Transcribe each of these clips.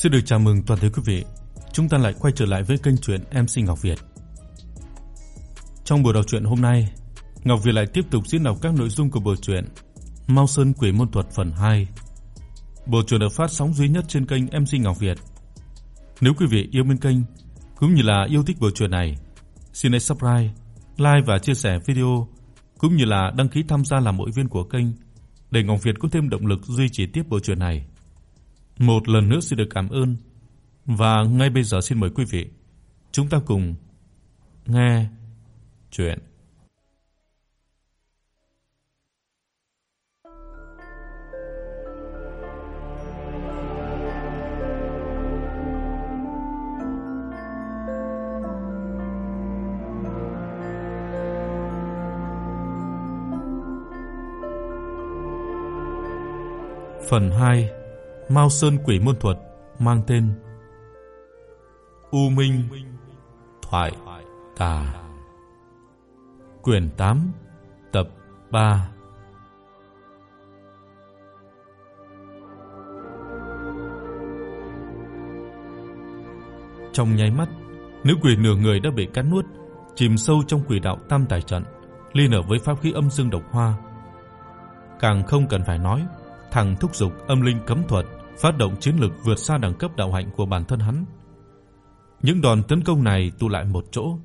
Xin được chào mừng toàn thể quý vị. Chúng ta lại quay trở lại với kênh truyện MC Ngọc Việt. Trong buổi đọc truyện hôm nay, Ngọc Việt lại tiếp tục diễn đọc các nội dung của bộ truyện Mao Sơn Quỷ môn thuật phần 2. Bộ truyện được phát sóng duy nhất trên kênh MC Ngọc Việt. Nếu quý vị yêu mến kênh cũng như là yêu thích bộ truyện này, xin hãy subscribe, like và chia sẻ video cũng như là đăng ký tham gia làm hội viên của kênh để Ngọc Việt có thêm động lực duy trì tiếp bộ truyện này. Một lần nữa xin được cảm ơn. Và ngay bây giờ xin mời quý vị, chúng ta cùng nghe truyện Phần 2 Mao Sơn Quỷ môn thuật mang tên U Minh Thoại Tà Quyển 8 Tập 3 Trong nháy mắt, nữ quỷ nửa người đã bị cắn nuốt, chìm sâu trong quỷ đạo tam tài trận, liên hợp với pháp khí âm dương độc hoa. Càng không cần phải nói, thằng thúc dục âm linh cấm thuật phát động chiến lực vượt xa đẳng cấp đạo hạnh của bản thân hắn. Những đòn tấn công này tụ lại một chỗ,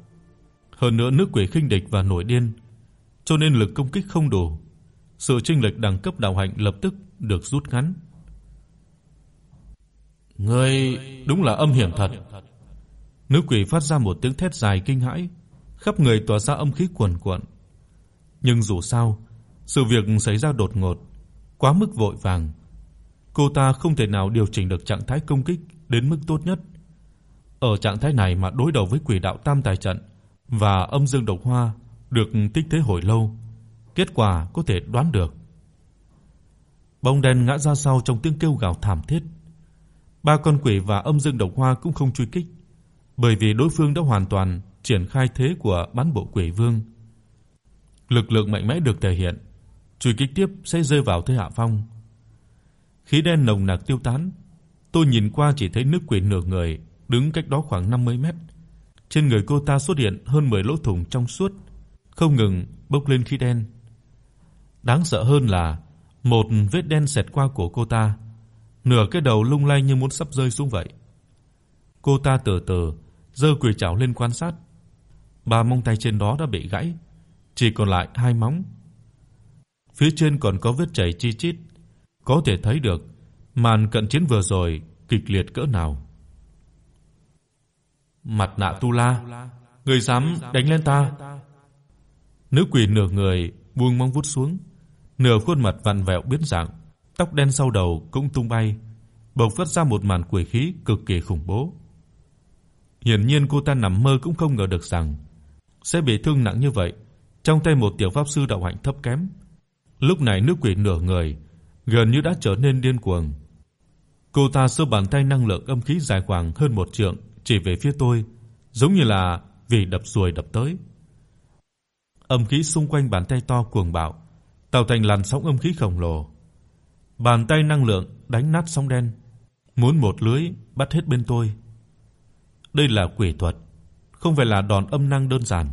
hơn nữa nước quỷ khinh địch và nổi điên, cho nên lực công kích không đủ. Sự chênh lệch đẳng cấp đạo hạnh lập tức được rút ngắn. Ngươi đúng là âm hiểm thật. Nữ quỷ phát ra một tiếng thét dài kinh hãi, khắp người tỏa ra âm khí cuồn cuộn. Nhưng dù sao, sự việc xảy ra đột ngột, quá mức vội vàng, cô ta không thể nào điều chỉnh được trạng thái công kích đến mức tốt nhất. Ở trạng thái này mà đối đầu với quỷ đạo tam tài trận và âm dương độc hoa được tích thế hồi lâu, kết quả có thể đoán được. Bóng đen ngã ra sau trong tiếng kêu gào thảm thiết. Ba con quỷ và âm dương độc hoa cũng không truy kích, bởi vì đối phương đã hoàn toàn triển khai thế của bán bộ quỷ vương. Lực lượng mạnh mẽ được thể hiện, truy kích tiếp sẽ rơi vào thế hạ phong. Khí đen nồng nặc tiêu tán, tôi nhìn qua chỉ thấy nước quỷ nửa người đứng cách đó khoảng 50 mét. Trên người cô ta xuất hiện hơn 10 lỗ thủng trong suốt, không ngừng bốc lên khí đen. Đáng sợ hơn là một vết đen xẹt qua cổ cô ta, nửa cái đầu lung lay như muốn sắp rơi xuống vậy. Cô ta từ từ giơ quỷ trảo lên quan sát. Ba móng tay trên đó đã bị gãy, chỉ còn lại hai móng. Phía trên còn có vết chảy chi chít, có thể thấy được màn cận chiến vừa rồi kịch liệt cỡ nào. Mặt nạ tu la, người dám đánh lên ta? Nữ quỷ nửa người buông móng vuốt xuống, nửa khuôn mặt vặn vẹo biến dạng, tóc đen sau đầu cũng tung bay, bộc phát ra một màn quỷ khí cực kỳ khủng bố. Hiển nhiên cô ta nằm mơ cũng không ngờ được rằng sẽ bị thương nặng như vậy trong tay một tiểu pháp sư đạo hạnh thấp kém. Lúc này nữ quỷ nửa người gần như đã trở nên điên cuồng. Cô ta giơ bàn tay năng lượng âm khí dài khoảng hơn một trượng chỉ về phía tôi, giống như là vì đập ruồi đập tới. Âm khí xung quanh bàn tay to cuồng bạo, tạo thành làn sóng âm khí khổng lồ. Bàn tay năng lượng đánh nát sóng đen, muốn một lưới bắt hết bên tôi. Đây là quỷ thuật, không phải là đòn âm năng đơn giản.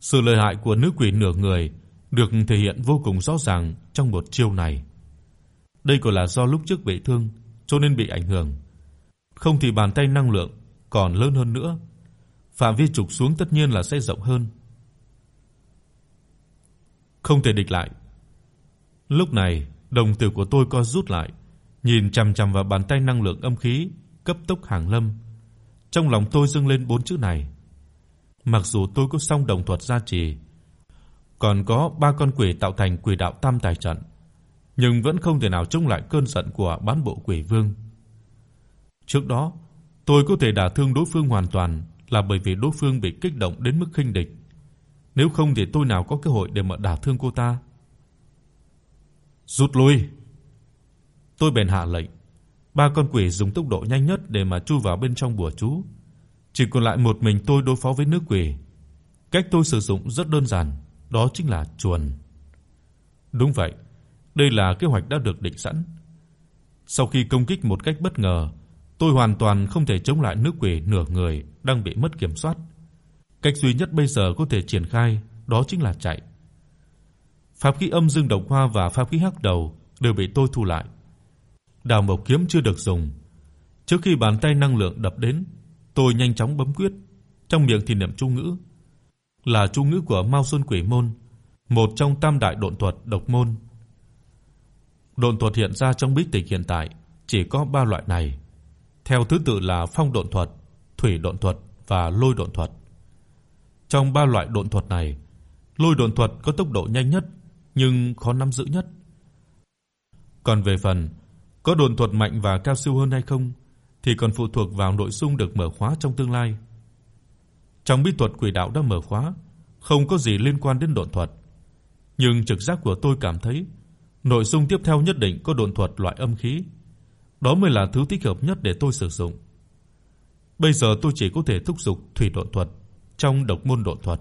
Sự lợi hại của nữ quỷ nửa người được thể hiện vô cùng rõ ràng trong một chiêu này. Đây còn là do lúc trước bị thương cho nên bị ảnh hưởng. Không thì bàn tay năng lượng còn lớn hơn nữa, phạm vi trục xuống tất nhiên là sẽ rộng hơn. Không thể địch lại. Lúc này, đồng tử của tôi co rút lại, nhìn chằm chằm vào bàn tay năng lượng âm khí cấp tốc hàng lâm. Trong lòng tôi dâng lên bốn chữ này. Mặc dù tôi có song đồng thuật gia trì, còn có ba con quỷ tạo thành quỷ đạo tam tài trận, nhưng vẫn không thể nào chống lại cơn giận của bán bộ quỷ vương. Trước đó, tôi có thể đả thương đối phương hoàn toàn là bởi vì đối phương bị kích động đến mức khinh địch. Nếu không thì tôi nào có cơ hội để mà đả thương cô ta. Rút lui. Tôi bèn hạ lệnh. Ba con quỷ dùng tốc độ nhanh nhất để mà chui vào bên trong bùa chú. Chỉ còn lại một mình tôi đối phó với nữ quỷ. Cách tôi sử dụng rất đơn giản, đó chính là chuồn. Đúng vậy, đây là kế hoạch đã được định sẵn. Sau khi công kích một cách bất ngờ, tôi hoàn toàn không thể chống lại nữ quỷ nửa người đang bị mất kiểm soát. Cách duy nhất bây giờ có thể triển khai đó chính là chạy. Pháp khí âm dương độc hoa và pháp khí hắc đầu đều bị tôi thu lại. Đào mộc kiếm chưa được dùng. Trước khi bàn tay năng lượng đập đến, tôi nhanh chóng bấm quyết, trong miệng thì niệm chú ngữ. Là chú ngữ của Mao Xuân Quỷ môn, một trong tam đại độn thuật độc môn. Độn thuật hiện ra trong bí tịch hiện tại chỉ có 3 loại này, theo thứ tự là phong độn thuật, thủy độn thuật và lôi độn thuật. Trong ba loại độn thuật này, lôi độn thuật có tốc độ nhanh nhất nhưng khó nắm giữ nhất. Còn về phần có độn thuật mạnh và cao siêu hơn hay không thì còn phụ thuộc vào nội dung được mở khóa trong tương lai. Trong bí thuật quỷ đạo đã mở khóa, không có gì liên quan đến độn thuật, nhưng trực giác của tôi cảm thấy nội dung tiếp theo nhất định có độn thuật loại âm khí. Đó mới là thứ thích hợp nhất để tôi sử dụng. Bây giờ tôi chỉ có thể thúc dục thủy độn thuật trong độc môn độn thuật.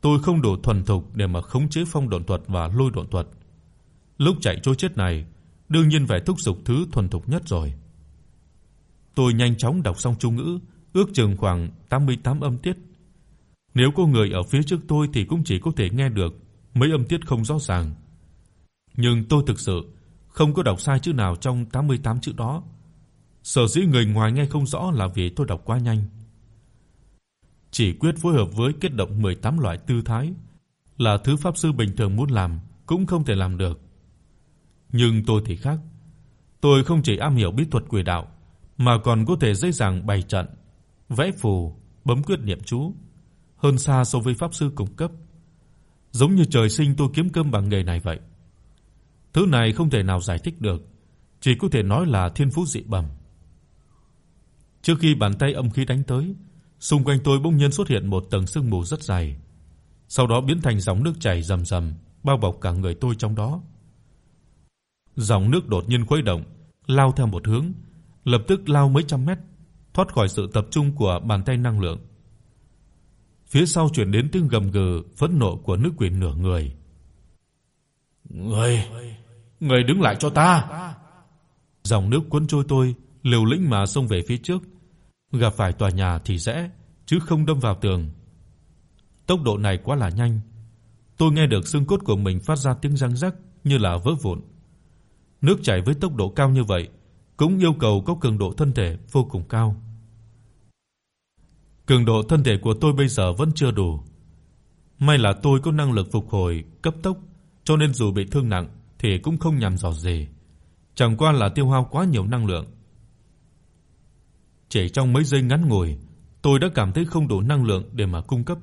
Tôi không đủ thuần thục để mà khống chế phong độn thuật và lôi độn thuật. Lúc chạy trối chết này, đương nhiên phải thúc dục thứ thuần thục nhất rồi. Tôi nhanh chóng đọc xong chú ngữ, ước chừng khoảng 88 âm tiết. Nếu có người ở phía trước tôi thì cũng chỉ có thể nghe được mấy âm tiết không rõ ràng. Nhưng tôi thực sự không có đọc sai chữ nào trong 88 chữ đó. Sở dĩ người ngoài nghe không rõ là vì tôi đọc quá nhanh. Chỉ quyết phối hợp với kết động 18 loại tư thái là thứ pháp sư bình thường muốn làm cũng không thể làm được. Nhưng tôi thì khác. Tôi không chỉ am hiểu bí thuật quỷ đạo mà còn có thể dễ dàng bày trận, vẽ phù, bấm quyết niệm chú, hơn xa so với pháp sư cùng cấp. Giống như trời sinh tôi kiếm cơm bằng nghề này vậy. Thứ này không thể nào giải thích được, chỉ có thể nói là thiên phú dị bẩm. Trước khi bàn tay âm khí đánh tới, xung quanh tôi bỗng nhiên xuất hiện một tầng sương mù rất dày, sau đó biến thành dòng nước chảy rầm rầm, bao bọc cả người tôi trong đó. Dòng nước đột nhiên khuấy động, lao theo một hướng, lập tức lao mấy trăm mét, thoát khỏi sự tập trung của bàn tay năng lượng. Phía sau truyền đến tiếng gầm gừ phẫn nộ của nữ quỷ nửa người. "Ngươi, ngươi đứng lại cho ta!" Dòng nước cuốn trôi tôi, liều lĩnh mà xông về phía trước, gặp phải tòa nhà thì rẽ, chứ không đâm vào tường. Tốc độ này quá là nhanh. Tôi nghe được xương cốt của mình phát ra tiếng răng rắc như là vỡ vụn. Nước chảy với tốc độ cao như vậy cũng yêu cầu có cường độ thân thể vô cùng cao. Cường độ thân thể của tôi bây giờ vẫn chưa đủ. May là tôi có năng lực phục hồi cấp tốc, cho nên dù bị thương nặng thì cũng không nhằm dò rề. chẳng qua là tiêu hao quá nhiều năng lượng. Chỉ trong mấy giây ngắn ngủi, tôi đã cảm thấy không đủ năng lượng để mà cung cấp.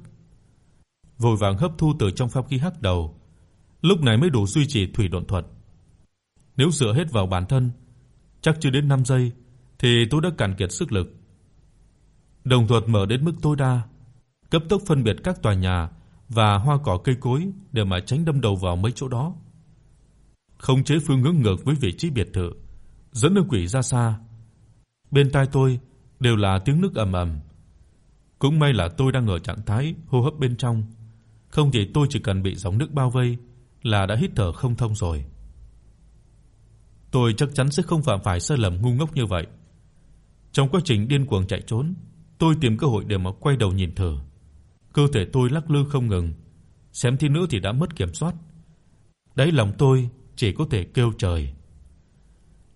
Vội vàng hấp thu từ trong pháp khí hắc đầu, lúc này mới đủ duy trì thủy độn thuật. Nếu dựa hết vào bản thân, chắc chưa đến 5 giây thì tôi đã cạn kiệt sức lực. Đồng thuật mở đến mức tối đa, cấp tốc phân biệt các tòa nhà và hoa cỏ cây cối để mà tránh đâm đầu vào mấy chỗ đó. Không chế phương hướng ngược với vị trí biệt thự, dẫn nữ quỷ ra xa. Bên tai tôi đều là tiếng nước ầm ầm. Cũng may là tôi đang ở trạng thái hô hấp bên trong, không thì tôi chỉ cần bị dòng nước bao vây là đã hít thở không thông rồi. Tôi chắc chắn sẽ không phạm phải sai lầm ngu ngốc như vậy. Trong quá trình điên cuồng chạy trốn, tôi tìm cơ hội để mà quay đầu nhìn thử. Cơ thể tôi lắc lư không ngừng, xem tí nữa thì đã mất kiểm soát. Đáy lòng tôi chỉ có thể kêu trời.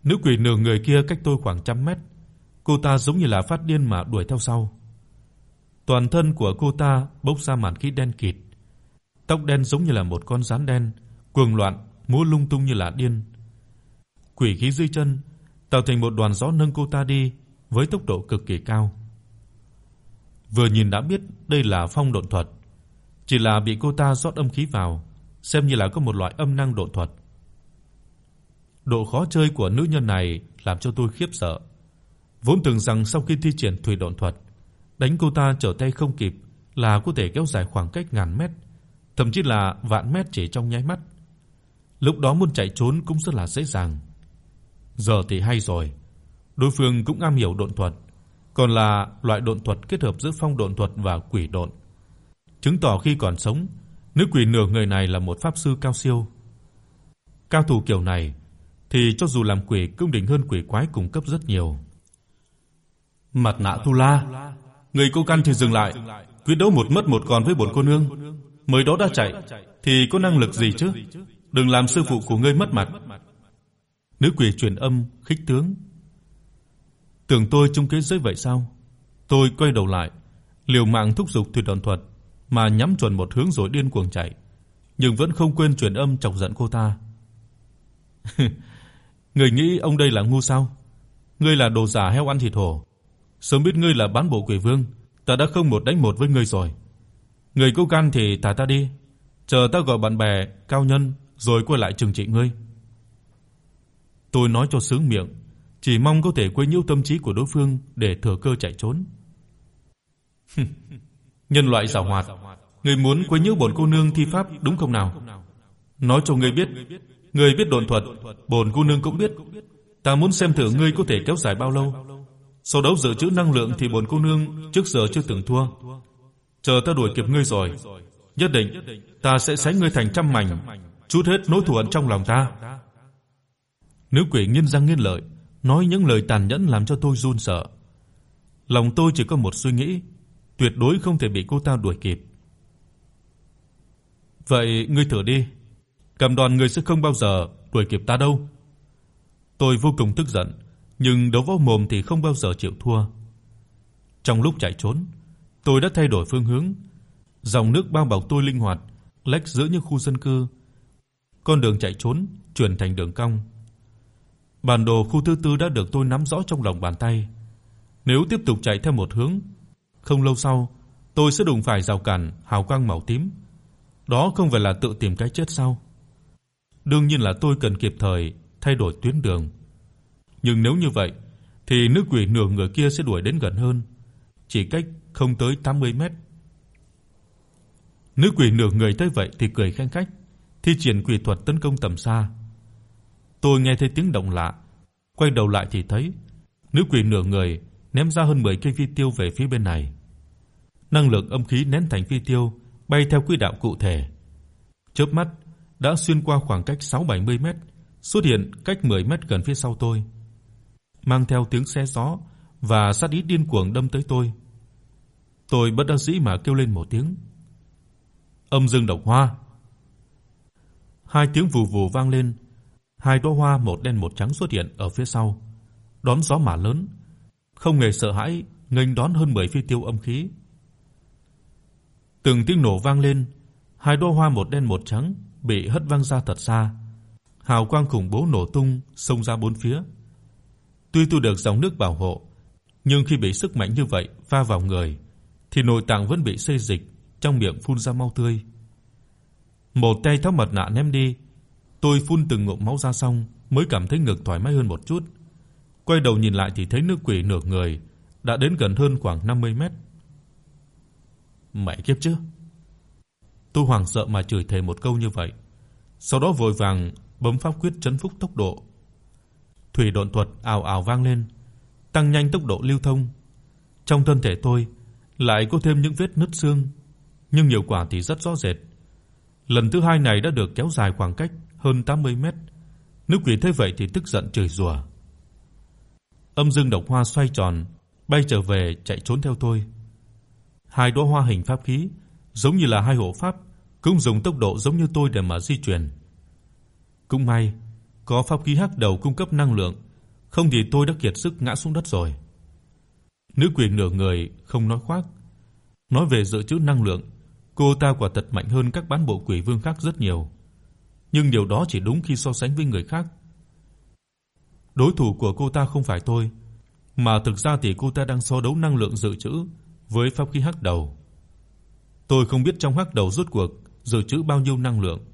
Nữ quỷ nửa người kia cách tôi khoảng trăm mét, cô ta giống như là phát điên mà đuổi theo sau. Toàn thân của cô ta bốc ra màn khí đen kịt, tóc đen giống như là một con rắn đen, cuồng loạn múa lung tung như là điên. Quỷ khí dưới chân tạo thành một đoàn gió nâng cô ta đi với tốc độ cực kỳ cao. Vừa nhìn đã biết đây là phong độn thuật, chỉ là bị cô ta rót âm khí vào, xem như là có một loại âm năng độn thuật. Độ khó chơi của nữ nhân này làm cho tôi khiếp sợ. Vốn tưởng rằng sau khi thi triển thủy độn thuật, đánh cô ta trở tay không kịp là có thể kéo dài khoảng cách ngàn mét, thậm chí là vạn mét chỉ trong nháy mắt. Lúc đó muốn chạy trốn cũng rất là dễ dàng. Giờ thì hay rồi, đối phương cũng am hiểu độn thuật, còn là loại độn thuật kết hợp giữa phong độn thuật và quỷ độn. Chứng tỏ khi còn sống, nữ quỷ nửa người này là một pháp sư cao siêu. Cao thủ kiểu này thì cho dù làm quỷ cũng đỉnh hơn quỷ quái cùng cấp rất nhiều. Mặt nạ Tu La, người cô căn thì dừng lại, quyết đấu một mất một còn với bổn cô nương, mới đó đã chạy thì có năng lực gì chứ? Đừng làm sư phụ của ngươi mất mặt. Nữ quỷ truyền âm khích tướng. Tưởng tôi trung kế giới vậy sao? Tôi quay đầu lại, liều mạng thúc giục tuyệt đòn thuật mà nhắm chuẩn một hướng rồi điên cuồng chạy, nhưng vẫn không quên truyền âm chọc giận cô ta. Người nghĩ ông đây là ngu sao? Ngươi là đồ giả heo ăn thịt hổ. Sớm biết ngươi là bán bộ quỷ vương, ta đã không một đánh một với ngươi rồi. Người cố can thì thả ta đi, chờ ta gọi bạn bè cao nhân rồi quay lại trừng trị ngươi. Tôi nói cho sướng miệng, chỉ mong có thể quấy nhiễu tâm trí của đối phương để thừa cơ chạy trốn. Nhân loại giàu hoạt, ngươi muốn quấy nhiễu bổn cô nương thi pháp đúng không nào? Nói cho ngươi biết, ngươi biết độn thuật, bổn cô nương cũng biết. Ta muốn xem thử ngươi có thể kéo dài bao lâu. Sau đấu dự trữ năng lượng thì bổn cô nương trước giờ chưa từng thua. Chờ ta đuổi kịp ngươi rồi, nhất định ta sẽ xé ngươi thành trăm mảnh, chút hết nỗi thù hận trong lòng ta. Nữ quỷ nghiến răng nghiến lợi, nói những lời tàn nhẫn làm cho tôi run sợ. Lòng tôi chỉ có một suy nghĩ, tuyệt đối không thể bị cô ta đuổi kịp. Vậy ngươi thử đi, cầm đoàn ngươi sẽ không bao giờ đuổi kịp ta đâu. Tôi vô cùng tức giận, nhưng đấu võ mồm thì không bao giờ chịu thua. Trong lúc chạy trốn, tôi đã thay đổi phương hướng, dòng nước bao bọc tôi linh hoạt, lách giữa những khu dân cư. Con đường chạy trốn chuyển thành đường cong. Bản đồ khu thứ tư đã được tôi nắm rõ trong lòng bàn tay. Nếu tiếp tục chạy theo một hướng, không lâu sau, tôi sẽ đụng phải rào cản hào quang màu tím. Đó không phải là tự tìm cái chết sao? Đương nhiên là tôi cần kịp thời thay đổi tuyến đường. Nhưng nếu như vậy thì nữ quỷ nửa người kia sẽ đuổi đến gần hơn, chỉ cách không tới 80 mét. Nữ quỷ nửa người tới vậy thì cười khanh khách, thi triển quỷ thuật tấn công tầm xa. Tôi nghe thấy tiếng động lạ, quay đầu lại thì thấy nữ quỷ nửa người ném ra hơn 10 cây phi tiêu về phía bên này. Năng lượng âm khí nén thành phi tiêu, bay theo quỹ đạo cụ thể. Chớp mắt đã xuyên qua khoảng cách 6-70 mét, xuất hiện cách 10 mét gần phía sau tôi. Mang theo tiếng xé gió và sát ý điên cuồng đâm tới tôi. Tôi bất đắc dĩ mà kêu lên một tiếng. Âm dương độc hoa. Hai tiếng vù vù vang lên, hai đóa hoa một đen một trắng xuất hiện ở phía sau, đón gió mà lớn, không hề sợ hãi nghênh đón hơn 10 phi tiêu âm khí. Từng tiếng nổ vang lên, hai đóa hoa một đen một trắng bị hất văng ra thật xa. Hào quang khủng bố nổ tung xông ra bốn phía. Tuy tu được dòng nước bảo hộ, nhưng khi bị sức mạnh như vậy va vào người thì nội tạng vẫn bị xê dịch, trong miệng phun ra máu tươi. Một tay tháo mặt nạ ném đi, tôi phun từng ngụm máu ra xong mới cảm thấy ngực thoải mái hơn một chút. Quay đầu nhìn lại thì thấy nữ quỷ nửa người đã đến gần hơn khoảng 50 mét. Mẹ kiếp chứ. Tôi hoảng sợ mà chửi thề một câu như vậy. Sau đó vội vàng bấm pháp quyết trấn phúc tốc độ. Thủy độn thuật ào ào vang lên, tăng nhanh tốc độ lưu thông. Trong thân thể tôi lại có thêm những vết nứt xương, nhưng hiệu quả thì rất rõ rệt. Lần thứ hai này đã được kéo dài khoảng cách hơn 80 mét. Nữ quỷ thấy vậy thì tức giận chửi rủa. Âm dương độc hoa xoay tròn, bay trở về chạy trốn theo tôi. Hai đóa hoa hình pháp khí, giống như là hai hộ pháp, cũng dùng tốc độ giống như tôi để mà di chuyển. Cũng may, có pháp khí hắc đầu cung cấp năng lượng, không thì tôi đã kiệt sức ngã xuống đất rồi. Nữ quỷ nửa người không nói khoác, nói về dự trữ năng lượng, cô ta quả thật mạnh hơn các bán bộ quỷ vương khác rất nhiều. Nhưng điều đó chỉ đúng khi so sánh với người khác. Đối thủ của cô ta không phải tôi, mà thực ra thì cô ta đang so đấu năng lượng dự trữ với pháp khí hắc đầu. Tôi không biết trong hắc đầu rốt cuộc dự trữ bao nhiêu năng lượng,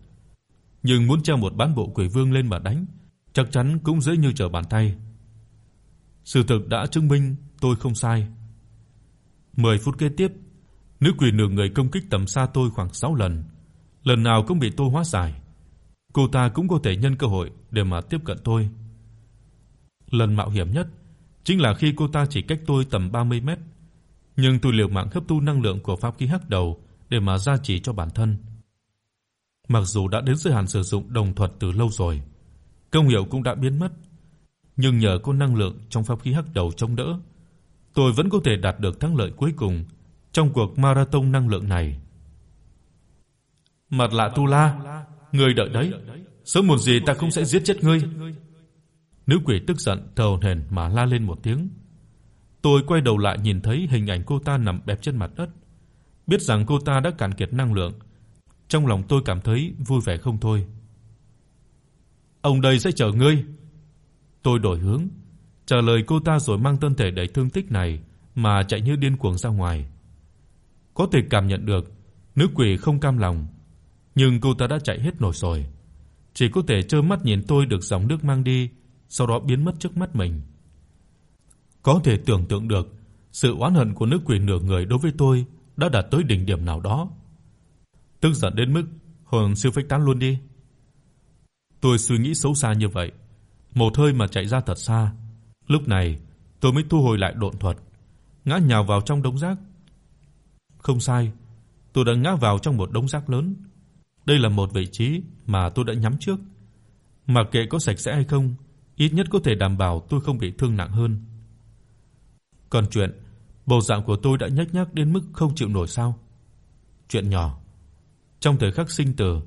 nhưng muốn treo một bán bộ quỷ vương lên mà đánh, chắc chắn cũng dễ như trở bàn tay. Sự thực đã chứng minh tôi không sai. 10 phút kế tiếp, nữ quỷ nửa người công kích tầm xa tôi khoảng 6 lần, lần nào cũng bị tôi hóa giải. Cô ta cũng có thể nhân cơ hội để mà tiếp cận tôi. Lần mạo hiểm nhất chính là khi cô ta chỉ cách tôi tầm 30 mét, nhưng tôi liều mạng hấp thu năng lượng của pháp khí hắc đầu để mà gia trì cho bản thân. Mặc dù đã đến giới hạn sử dụng đồng thuật từ lâu rồi, công hiệu cũng đã biến mất, nhưng nhờ có năng lượng trong pháp khí hắc đầu chống đỡ, tôi vẫn có thể đạt được thắng lợi cuối cùng trong cuộc marathon năng lượng này. Mặt lạ Tu La, ngươi đợi đấy, sớm muộn gì ta cũng sẽ giết chết ngươi. Nữ quỷ tức giận thở hổn mà la lên một tiếng. Tôi quay đầu lại nhìn thấy hình ảnh cô ta nằm bẹp trên mặt đất, biết rằng cô ta đã cạn kiệt năng lượng. Trong lòng tôi cảm thấy vui vẻ không thôi. Ông đây sẽ chờ ngươi. Tôi đổi hướng, trả lời cô ta rồi mang thân thể đầy thương tích này mà chạy như điên cuồng ra ngoài. Có thể cảm nhận được nữ quỷ không cam lòng, nhưng cô ta đã chạy hết nổi rồi, chỉ có thể trơ mắt nhìn tôi được dòng nước mang đi, sau đó biến mất trước mắt mình. Có thể tưởng tượng được, sự oán hận của nữ quỷ nửa người đối với tôi đã đạt tới đỉnh điểm nào đó. Tức giận đến mức hồn siêu phách tán luôn đi. Tôi suy nghĩ xấu xa như vậy, một hơi mà chạy ra thật xa. Lúc này, tôi mới thu hồi lại độn thuật, ngã nhào vào trong đống rác. Không sai, tôi đã ngã vào trong một đống rác lớn. Đây là một vị trí mà tôi đã nhắm trước. Mặc kệ có sạch sẽ hay không, ít nhất có thể đảm bảo tôi không bị thương nặng hơn. Còn chuyện bộ dạng của tôi đã nhếch nhác đến mức không chịu nổi sao? Chuyện nhỏ. Trong thời khắc sinh tử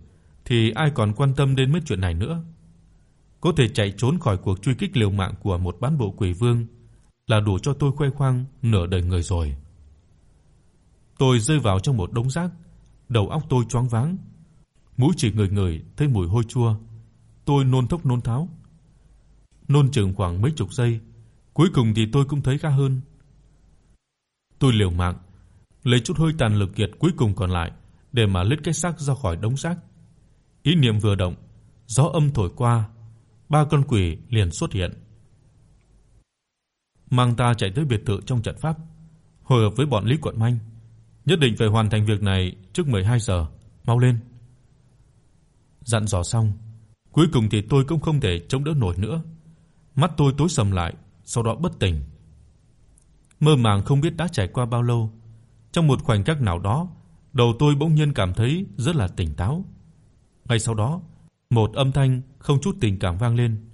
thì ai còn quan tâm đến mấy chuyện này nữa. Có thể chạy trốn khỏi cuộc truy kích liều mạng của một bán bộ quỷ vương là đủ cho tôi khoe khoang nửa đời người rồi. Tôi rơi vào trong một đống rác, đầu óc tôi choáng váng. Mũi chỉ người người thấy mùi hôi chua. Tôi nôn thốc nôn tháo. Nôn chừng khoảng mấy chục giây, cuối cùng thì tôi cũng thấy khá hơn. Tôi liều mạng lấy chút hơi tàn lực kiệt cuối cùng còn lại để mà lết cái xác ra khỏi đống xác. Ý niệm vừa động, gió âm thổi qua, ba con quỷ liền xuất hiện. Mang ta chạy tới biệt thự trong trận pháp, hội hợp với bọn Lý Quận Minh, nhất định phải hoàn thành việc này trước 12 giờ, mau lên. Dặn dò xong, cuối cùng thì tôi cũng không thể chống đỡ nổi nữa. Mắt tôi tối sầm lại, sau đó bất tỉnh. Mơ màng không biết đã trải qua bao lâu, trong một khoảnh khắc nào đó, đầu tôi bỗng nhiên cảm thấy rất là tỉnh táo. Ngay sau đó, một âm thanh không chút tình cảm vang lên.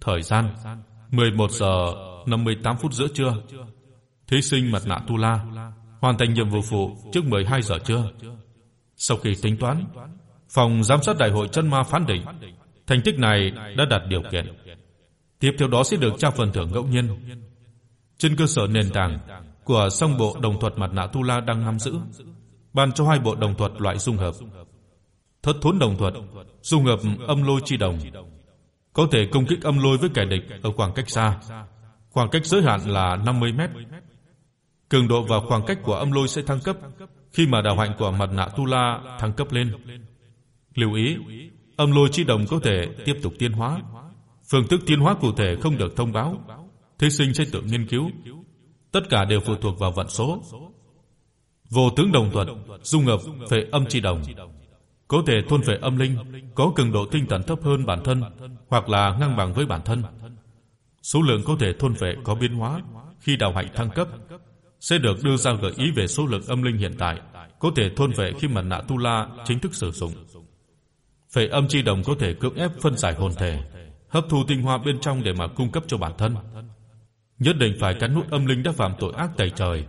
Thời gian 11 giờ 58 phút giữa trưa. Thí sinh mặt nạ Tu La hoàn thành nhiệm vụ phụ trước 12 giờ trưa. Sau khi tính toán, phòng giám sát đại hội chân ma phán định thành tích này đã đạt điều kiện. Tiếp theo đó sẽ được trao phần thưởng ngẫu nhiên. Trên cơ sở nền tảng của song bộ đồng thuật mặt nạ Tu La đang nắm giữ, ban cho hai bộ đồng thuật loại dung hợp. Thất thốn đồng thuật, dung hợp âm lôi chi đồng, có thể công kích âm lôi với kẻ địch ở khoảng cách xa. Khoảng cách giới hạn là 50 mét. Cường độ và khoảng cách của âm lôi sẽ thăng cấp khi mà đạo hạnh của mặt nạ Tu La thăng cấp lên. Lưu ý, âm lôi chi đồng có thể tiếp tục tiến hóa. Phương thức tiến hóa cụ thể không được thông báo, thí sinh sẽ tự nghiên cứu. Tất cả đều phụ thuộc vào vận số. Vô tướng đồng thuật dung hợp về âm chi đồng, có thể thôn về âm linh, có cường độ tinh thần thấp hơn bản thân hoặc là ngang bằng với bản thân. Số lượng có thể thôn về có biến hóa khi đạo hạnh thăng cấp, sẽ được đưa ra gợi ý về số lượng âm linh hiện tại có thể thôn vệ khi mặt nạ tu la chính thức sử dụng. Phệ âm chi đồng có thể cưỡng ép phân giải hồn thể, hấp thu tinh hoa bên trong để mà cung cấp cho bản thân. Nhất định phải cắn nuốt âm linh đã phạm tội ác tày trời,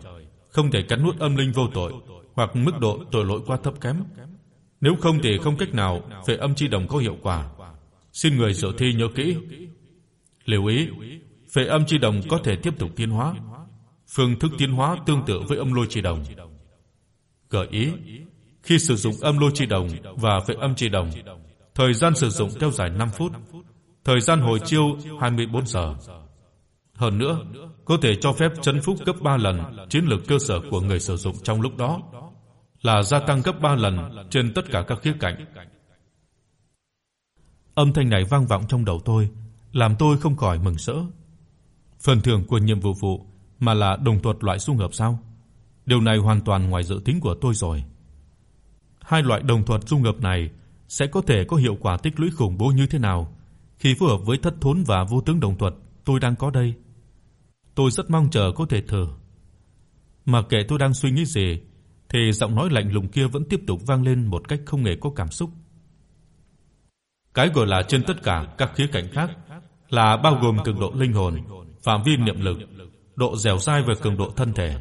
không thể cắn nuốt âm linh vô tội hoặc mức độ tội lỗi quá thấp kém. Nếu không thì không cách nào phệ âm chi đồng có hiệu quả. Xin người dự thi nhớ kỹ. Lưu ý, phệ âm chi đồng có thể tiếp tục tiến hóa. Phương thức tiến hóa tương tự với âm lôi chi đồng. Gợi ý, khi sử dụng âm lôi chi đồng và vệ âm chi đồng, thời gian sử dụng kéo dài 5 phút, thời gian hồi chiêu 24 giờ. Hơn nữa, có thể cho phép chấn phúc cấp 3 lần chiến lược cơ sở của người sử dụng trong lúc đó, là gia tăng gấp 3 lần trên tất cả các khía cạnh. Âm thanh này vang vọng trong đầu tôi, làm tôi không khỏi mừng rỡ. Phần thưởng của nhiệm vụ phụ mà là đồng thuật loại dung hợp sao? Điều này hoàn toàn ngoài dự tính của tôi rồi. Hai loại đồng thuật dung hợp này sẽ có thể có hiệu quả tích lũy khủng bố như thế nào khi phù hợp với thất thốn và vô tướng đồng thuật tôi đang có đây. Tôi rất mong chờ có thể thử. Mà kệ tôi đang suy nghĩ gì, thì giọng nói lạnh lùng kia vẫn tiếp tục vang lên một cách không hề có cảm xúc. Cái gọi là trên tất cả các khía cạnh khác là bao gồm cường độ linh hồn, phạm vi niệm lực, độ dẻo dai về cường độ thân thể,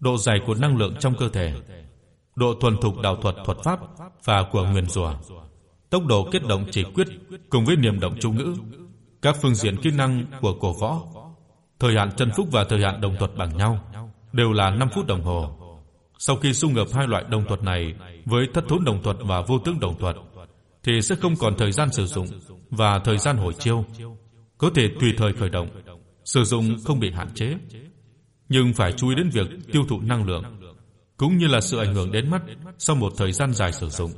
độ dày của năng lượng trong cơ thể, độ thuần thục đạo thuật thuật pháp và của nguyên rủa, tốc độ kết động chỉ quyết cùng với niệm động chú ngữ, các phương diện kỹ năng của cổ võ, thời hạn chân phúc và thời hạn đồng thuật bằng nhau đều là 5 phút đồng hồ. Sau khi xung hợp hai loại đồng thuật này với thất thốn đồng thuật và vô tướng đồng thuật thì sẽ không còn thời gian sử dụng và thời gian hồi chiêu, có thể tùy thời khởi động, sử dụng không bị hạn chế. Nhưng phải chú ý đến việc tiêu thụ năng lượng cũng như là sự ảnh hưởng đến mắt sau một thời gian dài sử dụng.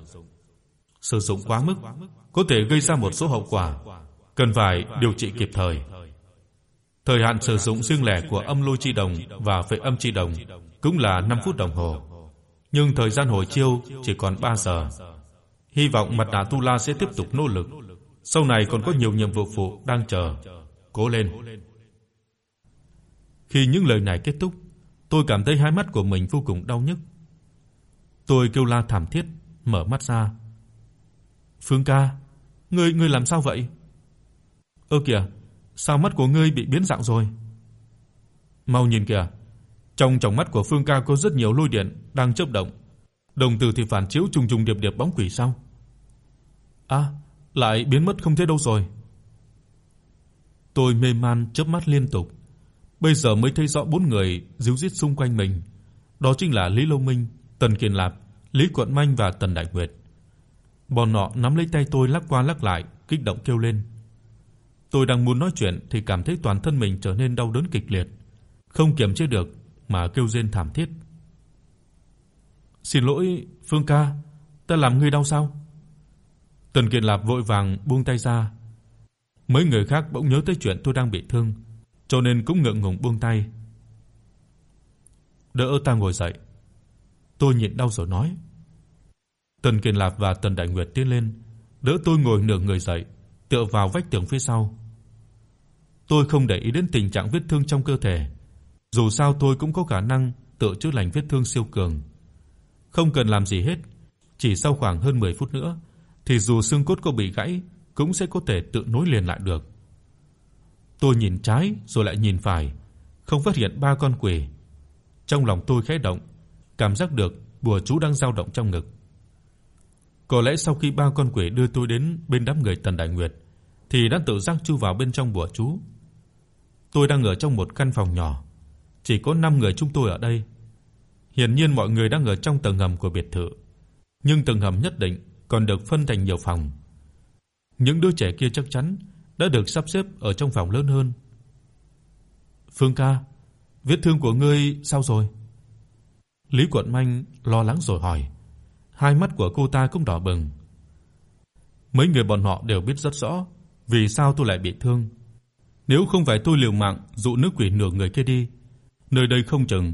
Sử dụng quá mức có thể gây ra một số hậu quả cần phải điều trị kịp thời. Thời hạn sử dụng riêng lẻ của âm lôi chi đồng và phệ âm chi đồng cũng là 5 phút đồng hồ, nhưng thời gian hồi chiêu chỉ còn 3 giờ. Hy vọng Mật Đà Tu La sẽ tiếp tục nỗ lực, sau này còn có nhiều nhiệm vụ phụ đang chờ. Cố lên. Khi những lời này kết thúc, tôi cảm thấy hai mắt của mình vô cùng đau nhức. Tôi kêu la thảm thiết, mở mắt ra. "Phương ca, ngươi ngươi làm sao vậy?" "Ơ kìa, sao mắt của ngươi bị biến dạng rồi?" "Mau nhìn kìa, trong tròng mắt của Phương ca có rất nhiều lôi điện đang chớp động, đồng tử thì phản chiếu trùng trùng điệp điệp bóng quỷ sao?" "À, lại biến mất không thấy đâu rồi." Tôi mê man chớp mắt liên tục Bây giờ mới thấy rõ bốn người díu dít xung quanh mình, đó chính là Lý Long Minh, Tần Kiền Lạp, Lý Quận Minh và Tần Đại Nguyệt. Bọn họ nắm lấy tay tôi lắc qua lắc lại, kích động kêu lên. Tôi đang muốn nói chuyện thì cảm thấy toàn thân mình trở nên đau đớn kịch liệt, không kiềm chế được mà kêu rên thảm thiết. "Xin lỗi, Phương ca, ta làm ngươi đau sao?" Tần Kiền Lạp vội vàng buông tay ra. Mấy người khác bỗng nhớ tới chuyện tôi đang bị thương, cho nên cũng ngượng ngùng buông tay. Đỡ ta ngồi dậy. Tôi nhịn đau rồi nói. Tần Kiền Lạp và Tần Đại Nguyệt tiến lên, đỡ tôi ngồi nửa người dậy, tựa vào vách tường phía sau. Tôi không để ý đến tình trạng vết thương trong cơ thể, dù sao tôi cũng có khả năng tự chữa lành vết thương siêu cường. Không cần làm gì hết, chỉ sau khoảng hơn 10 phút nữa thì dù xương cốt có bị gãy cũng sẽ có thể tự nối liền lại được. Tôi nhìn trái rồi lại nhìn phải, không phát hiện ba con quỷ. Trong lòng tôi khẽ động, cảm giác được bùa chú đang dao động trong ngực. Có lẽ sau khi ba con quỷ đưa tôi đến bên đám người Tần Đại Nguyệt thì đã tự giác chui vào bên trong bùa chú. Tôi đang ở trong một căn phòng nhỏ, chỉ có 5 người chúng tôi ở đây. Hiển nhiên mọi người đang ở trong tầng hầm của biệt thự, nhưng tầng hầm nhất định còn được phân thành nhiều phòng. Những đứa trẻ kia chắc chắn đã được sắp xếp ở trong phòng lớn hơn. Phương ca, vết thương của ngươi sao rồi? Lý Quận Minh lo lắng rồi hỏi. Hai mắt của cô ta cũng đỏ bừng. Mấy người bọn họ đều biết rất rõ vì sao tôi lại bị thương. Nếu không phải tôi liều mạng dụ nữ quỷ nửa người kia đi, nơi đây không chừng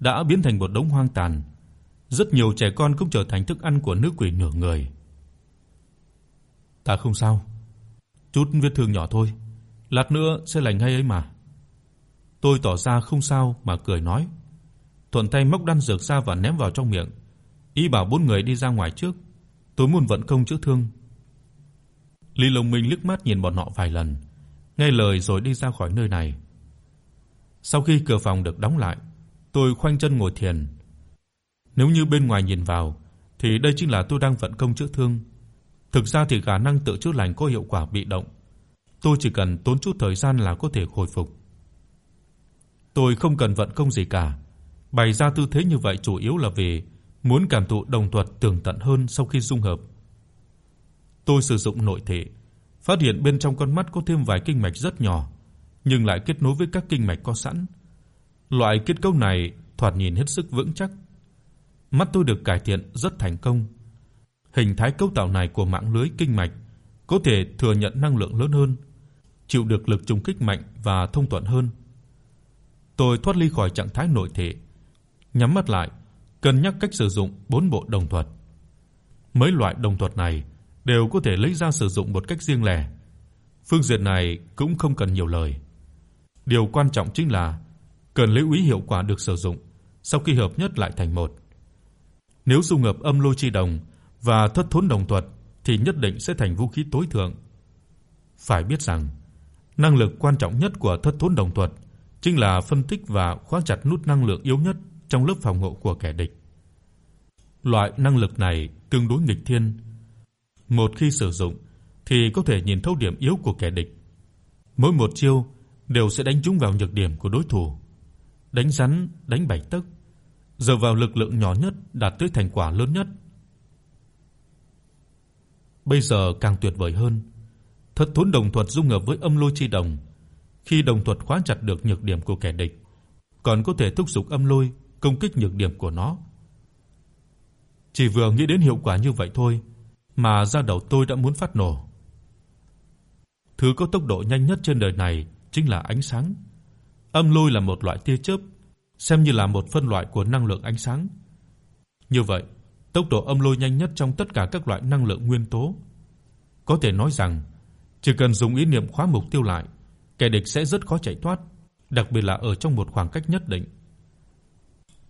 đã biến thành một đống hoang tàn. Rất nhiều trẻ con cũng trở thành thức ăn của nữ quỷ nửa người. Ta không sao. Chút vết thương nhỏ thôi, lát nữa sẽ lành ngay ấy mà. Tôi tỏ ra không sao mà cười nói. Thuận tay móc đan dược ra và ném vào trong miệng, ý bảo bốn người đi ra ngoài trước, tôi muốn vận công chữa thương. Lý Long Minh liếc mắt nhìn bọn họ vài lần, nghe lời rồi đi ra khỏi nơi này. Sau khi cửa phòng được đóng lại, tôi khoanh chân ngồi thiền. Nếu như bên ngoài nhìn vào thì đây chính là tôi đang vận công chữa thương. Thực ra thì khả năng tự chữa lành có hiệu quả bị động. Tôi chỉ cần tốn chút thời gian là có thể hồi phục. Tôi không cần vận công gì cả. Bày ra tư thế như vậy chủ yếu là vì muốn cảm thụ đồng thuật tường tận hơn sau khi dung hợp. Tôi sử dụng nội thể, phát hiện bên trong con mắt có thêm vài kinh mạch rất nhỏ, nhưng lại kết nối với các kinh mạch có sẵn. Loại kết cấu này thoạt nhìn hết sức vững chắc. Mắt tôi được cải thiện rất thành công Hình thái cấu tạo này của mạng lưới kinh mạch có thể thừa nhận năng lượng lớn hơn, chịu được lực trùng kích mạnh và thông thuận hơn. Tôi thoát ly khỏi trạng thái nội thể, nhắm mắt lại, cân nhắc cách sử dụng bốn bộ đồng thuật. Mấy loại đồng thuật này đều có thể lấy ra sử dụng một cách riêng lẻ. Phương diện này cũng không cần nhiều lời. Điều quan trọng chính là cần lưu ý hiệu quả được sử dụng sau khi hợp nhất lại thành một. Nếu dung hợp âm lôi chi đồng và thất thốn đồng thuật thì nhất định sẽ thành vũ khí tối thượng. Phải biết rằng, năng lực quan trọng nhất của thất thốn đồng thuật chính là phân tích và khóa chặt nút năng lượng yếu nhất trong lớp phòng hộ của kẻ địch. Loại năng lực này tương đối nghịch thiên. Một khi sử dụng thì có thể nhìn thấu điểm yếu của kẻ địch. Mỗi một chiêu đều sẽ đánh trúng vào nhược điểm của đối thủ. Đánh rắn, đánh bảy tấc, dựa vào lực lượng nhỏ nhất đạt tới thành quả lớn nhất. Bây giờ càng tuyệt vời hơn, Thất thốn đồng thuật dung hợp với âm lôi chi đồng, khi đồng thuật khóa chặt được nhược điểm của kẻ địch, còn có thể thúc giục âm lôi công kích nhược điểm của nó. Chỉ vừa nghĩ đến hiệu quả như vậy thôi mà da đầu tôi đã muốn phát nổ. Thứ có tốc độ nhanh nhất trên đời này chính là ánh sáng. Âm lôi là một loại tia chớp, xem như là một phân loại của năng lượng ánh sáng. Như vậy, tốc độ âm lôi nhanh nhất trong tất cả các loại năng lượng nguyên tố. Có thể nói rằng, chỉ cần dùng ý niệm khóa mục tiêu lại, kẻ địch sẽ rất khó chạy thoát, đặc biệt là ở trong một khoảng cách nhất định.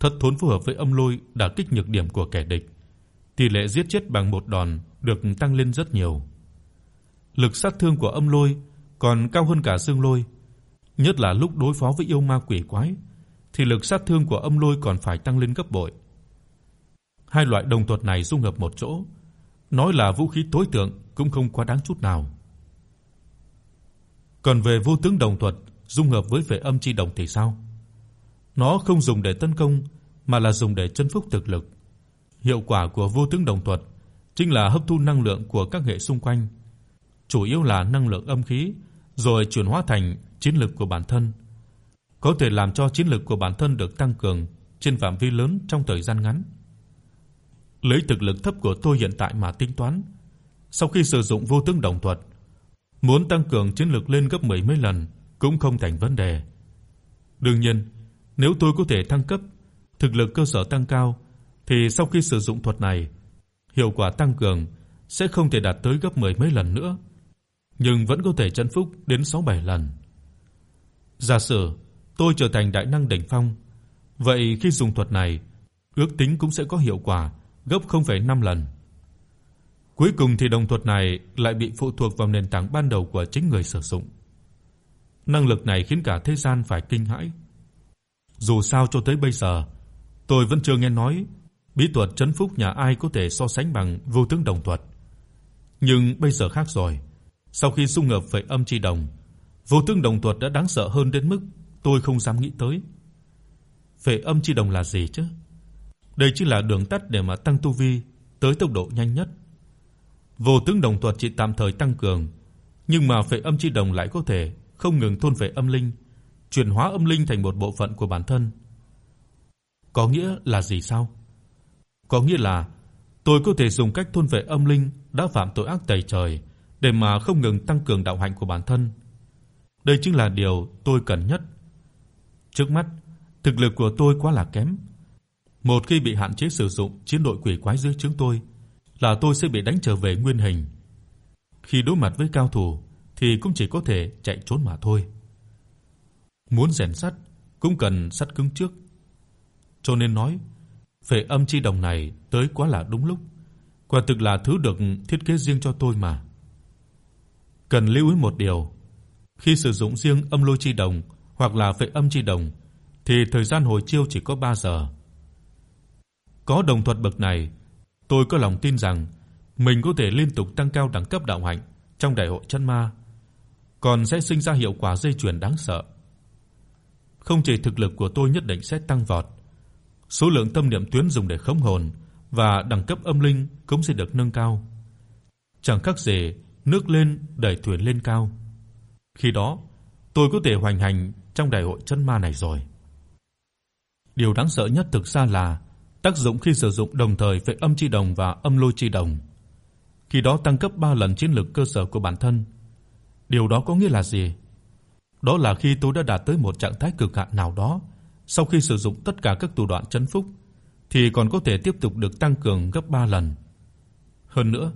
Thất thốn phù hợp với âm lôi đã kích nhược điểm của kẻ địch. Tỷ lệ giết chết bằng một đòn được tăng lên rất nhiều. Lực sát thương của âm lôi còn cao hơn cả dương lôi, nhất là lúc đối phó với yêu ma quỷ quái thì lực sát thương của âm lôi còn phải tăng lên gấp bội. Hai loại đồng thuật này dung hợp một chỗ, nói là vũ khí tối thượng cũng không quá đáng chút nào. Còn về vô tướng đồng thuật dung hợp với vệ âm chi đồng thì sao? Nó không dùng để tấn công mà là dùng để chấn phục thực lực. Hiệu quả của vô tướng đồng thuật chính là hấp thu năng lượng của các hệ xung quanh, chủ yếu là năng lượng âm khí, rồi chuyển hóa thành chiến lực của bản thân. Có thể làm cho chiến lực của bản thân được tăng cường trên phạm vi lớn trong thời gian ngắn. Lấy thực lực thấp của tôi hiện tại mà tính toán, sau khi sử dụng vô tướng đồng thuật, muốn tăng cường chiến lực lên gấp mười mấy lần cũng không thành vấn đề. Đương nhiên, nếu tôi có thể thăng cấp, thực lực cơ sở tăng cao thì sau khi sử dụng thuật này, hiệu quả tăng cường sẽ không thể đạt tới gấp mười mấy lần nữa, nhưng vẫn có thể chấn phúc đến 6 7 lần. Giả sử tôi trở thành đại năng đỉnh phong, vậy khi dùng thuật này, ước tính cũng sẽ có hiệu quả gấp 0.5 lần. Cuối cùng thì đồng thuật này lại bị phụ thuộc vào nền tảng ban đầu của chính người sử dụng. Năng lực này khiến cả thế gian phải kinh hãi. Dù sao cho tới bây giờ, tôi vẫn chưa nghe nói bí thuật trấn phúc nhà ai có thể so sánh bằng vô tướng đồng thuật. Nhưng bây giờ khác rồi. Sau khi xung hợp với âm chi đồng, vô tướng đồng thuật đã đáng sợ hơn đến mức tôi không dám nghĩ tới. Phệ âm chi đồng là gì chứ? Đây chính là đường tắt để mà tăng tu vi tới tốc độ nhanh nhất. Vô tướng đồng thuật chỉ tạm thời tăng cường, nhưng mà phệ âm chi đồng lại có thể không ngừng thôn phệ âm linh, chuyển hóa âm linh thành một bộ phận của bản thân. Có nghĩa là gì sao? Có nghĩa là tôi có thể dùng cách thôn phệ âm linh đã phạm tội ác tày trời để mà không ngừng tăng cường đạo hạnh của bản thân. Đây chính là điều tôi cần nhất. Trước mắt, thực lực của tôi quá là kém. Một khi bị hạn chế sử dụng chiến đội quỷ quái dưới trướng tôi, là tôi sẽ bị đánh trở về nguyên hình. Khi đối mặt với cao thủ thì cũng chỉ có thể chạy trốn mà thôi. Muốn rèn sắt cũng cần sắt cứng trước. Cho nên nói, phệ âm chi đồng này tới quá là đúng lúc, quả thực là thứ được thiết kế riêng cho tôi mà. Cần lưu ý một điều, khi sử dụng riêng âm lôi chi đồng hoặc là phệ âm chi đồng thì thời gian hồi chiêu chỉ có 3 giờ. Có đồng thuật bậc này, tôi có lòng tin rằng mình có thể liên tục tăng cao đẳng cấp đạo hạnh trong đại hội chân ma, còn sẽ sinh ra hiệu quả dây chuyền đáng sợ. Không chỉ thực lực của tôi nhất định sẽ tăng vọt, số lượng tâm niệm tuyến dùng để khống hồn và đẳng cấp âm linh cũng sẽ được nâng cao. Chẳng khác gì nước lên đẩy thuyền lên cao. Khi đó, tôi có thể hoành hành trong đại hội chân ma này rồi. Điều đáng sợ nhất thực ra là tác dụng khi sử dụng đồng thời về âm chi đồng và âm lôi chi đồng. Khi đó tăng cấp 3 lần chiến lực cơ sở của bản thân. Điều đó có nghĩa là gì? Đó là khi tôi đã đạt tới một trạng thái cực hạn nào đó, sau khi sử dụng tất cả các thủ đoạn trấn phúc thì còn có thể tiếp tục được tăng cường gấp 3 lần. Hơn nữa,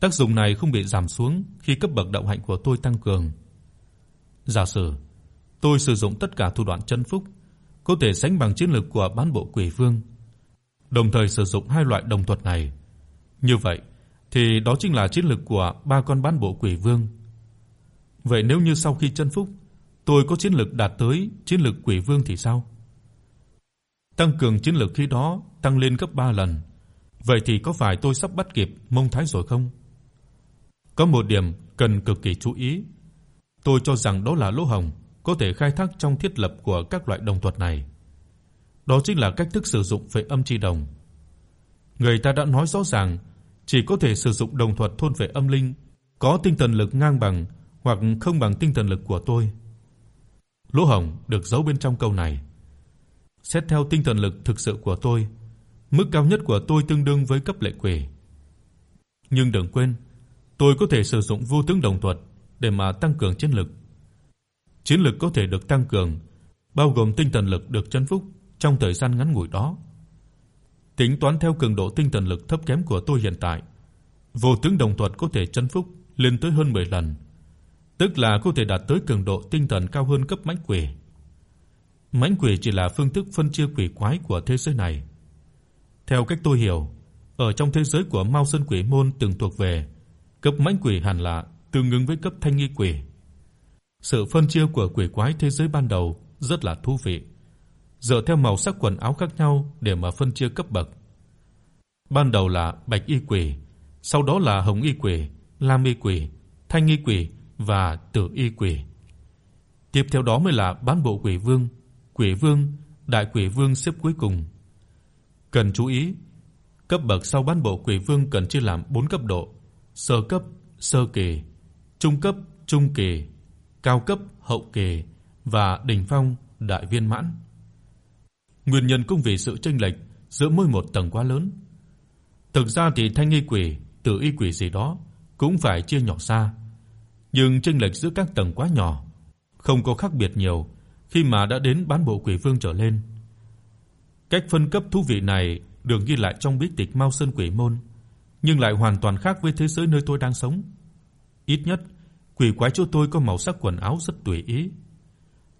tác dụng này không bị giảm xuống khi cấp bậc đạo hạnh của tôi tăng cường. Giả sử tôi sử dụng tất cả thủ đoạn trấn phúc, có thể sánh bằng chiến lực của bán bộ quỷ vương, đồng thời sử dụng hai loại đồng thuật này. Như vậy, thì đó chính là chiến lực của ba con bán bộ quỷ vương. Vậy nếu như sau khi chân phúc, tôi có chiến lực đạt tới chiến lực quỷ vương thì sao? Tăng cường chiến lực khi đó tăng lên gấp 3 lần. Vậy thì có phải tôi sắp bắt kịp Mông Thái rồi không? Có một điểm cần cực kỳ chú ý. Tôi cho rằng đó là lỗ hổng có thể khai thác trong thiết lập của các loại đồng thuật này. Đó chính là cách thức sử dụng về âm chi đồng. Người ta đã nói rõ ràng, chỉ có thể sử dụng đồng thuật thôn về âm linh có tinh thần lực ngang bằng hoặc không bằng tinh thần lực của tôi. Lỗ hổng được giấu bên trong câu này. Xét theo tinh thần lực thực sự của tôi, mức cao nhất của tôi tương đương với cấp lệ quỷ. Nhưng đừng quên, tôi có thể sử dụng vô tướng đồng thuật để mà tăng cường chiến lực. Chiến lực có thể được tăng cường, bao gồm tinh thần lực được trấn phúc trong thời gian ngắn ngủi đó. Tính toán theo cường độ tinh thần lực thấp kém của tôi hiện tại, vô tướng đồng thuật có thể trấn phúc lên tới hơn 10 lần, tức là có thể đạt tới cường độ tinh thần cao hơn cấp mãnh quỷ. Mãnh quỷ chỉ là phương thức phân chia quỷ quái của thế giới này. Theo cách tôi hiểu, ở trong thế giới của Mao Sơn Quỷ môn từng thuộc về, cấp mãnh quỷ hẳn là tương ứng với cấp thanh nghi quỷ. Sự phân chia của quỷ quái thế giới ban đầu rất là thú vị, dựa theo màu sắc quần áo khác nhau để mà phân chia cấp bậc. Ban đầu là bạch y quỷ, sau đó là hồng y quỷ, lam y quỷ, thanh y quỷ và tử y quỷ. Tiếp theo đó mới là bán bộ quỷ vương, quỷ vương, đại quỷ vương xếp cuối cùng. Cần chú ý, cấp bậc sau bán bộ quỷ vương cần chia làm 4 cấp độ: sơ cấp, sơ kỳ, trung cấp, trung kỳ, cao cấp, hậu kỳ và đỉnh phong, đại viên mãn. Nguyên nhân cũng vì sự chênh lệch giữa mỗi một tầng quá lớn. Thực ra thì thanh y quỷ, tử y quỷ gì đó cũng phải chia nhỏ ra, nhưng chênh lệch giữa các tầng quá nhỏ, không có khác biệt nhiều khi mà đã đến bán bộ quỷ vương trở lên. Cách phân cấp thú vị này được ghi lại trong bí tịch Mao Sơn Quỷ môn, nhưng lại hoàn toàn khác với thế giới nơi tôi đang sống. Ít nhất, quỷ quái chỗ tôi có màu sắc quần áo rất tùy ý.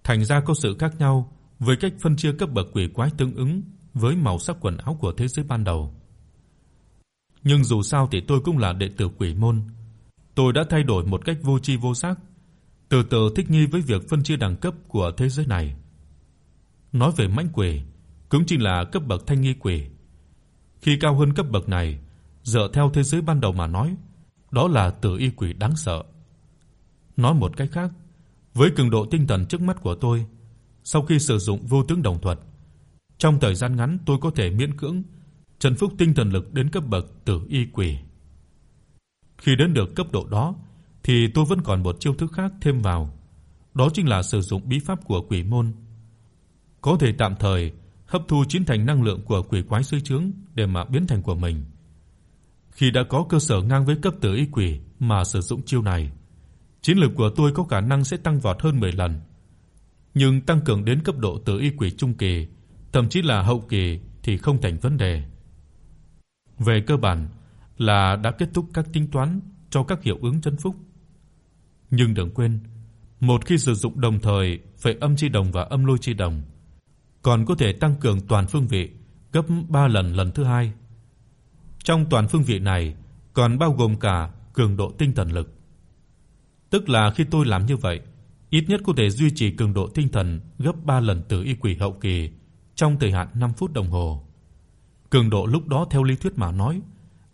Thành ra có sự khác nhau với cách phân chia cấp bậc quỷ quái tương ứng với màu sắc quần áo của thế giới ban đầu. Nhưng dù sao thì tôi cũng là đệ tử quỷ môn. Tôi đã thay đổi một cách vô tri vô giác, từ từ thích nghi với việc phân chia đẳng cấp của thế giới này. Nói về mãnh quỷ, cũng chính là cấp bậc thanh nghi quỷ. Khi cao hơn cấp bậc này, dựa theo thế giới ban đầu mà nói, đó là tử y quỷ đáng sợ. Nói một cách khác, với cường độ tinh thần trước mắt của tôi, sau khi sử dụng vô tướng đồng thuật, trong thời gian ngắn tôi có thể miễn cưỡng trấn phúc tinh thần lực đến cấp bậc tử y quỷ. Khi đến được cấp độ đó thì tôi vẫn còn một chiêu thức khác thêm vào, đó chính là sử dụng bí pháp của quỷ môn. Có thể tạm thời hấp thu chín thành năng lượng của quỷ quái dưới trướng để mà biến thành của mình. Khi đã có cơ sở ngang với cấp tử y quỷ mà sử dụng chiêu này, chiến lực của tôi có khả năng sẽ tăng vọt hơn 10 lần. Nhưng tăng cường đến cấp độ tử y quỷ trung kỳ, thậm chí là hậu kỳ thì không thành vấn đề. Về cơ bản là đã kết thúc các tính toán cho các hiệu ứng chân phúc. Nhưng đừng quên, một khi sử dụng đồng thời phệ âm chi đồng và âm lôi chi đồng, còn có thể tăng cường toàn phương vị gấp 3 lần lần thứ hai. Trong toàn phương vị này còn bao gồm cả cường độ tinh thần lực. Tức là khi tôi làm như vậy, ít nhất có thể duy trì cường độ tinh thần gấp 3 lần từ y quỷ hậu kỳ trong thời hạn 5 phút đồng hồ. Cường độ lúc đó theo lý thuyết mà nói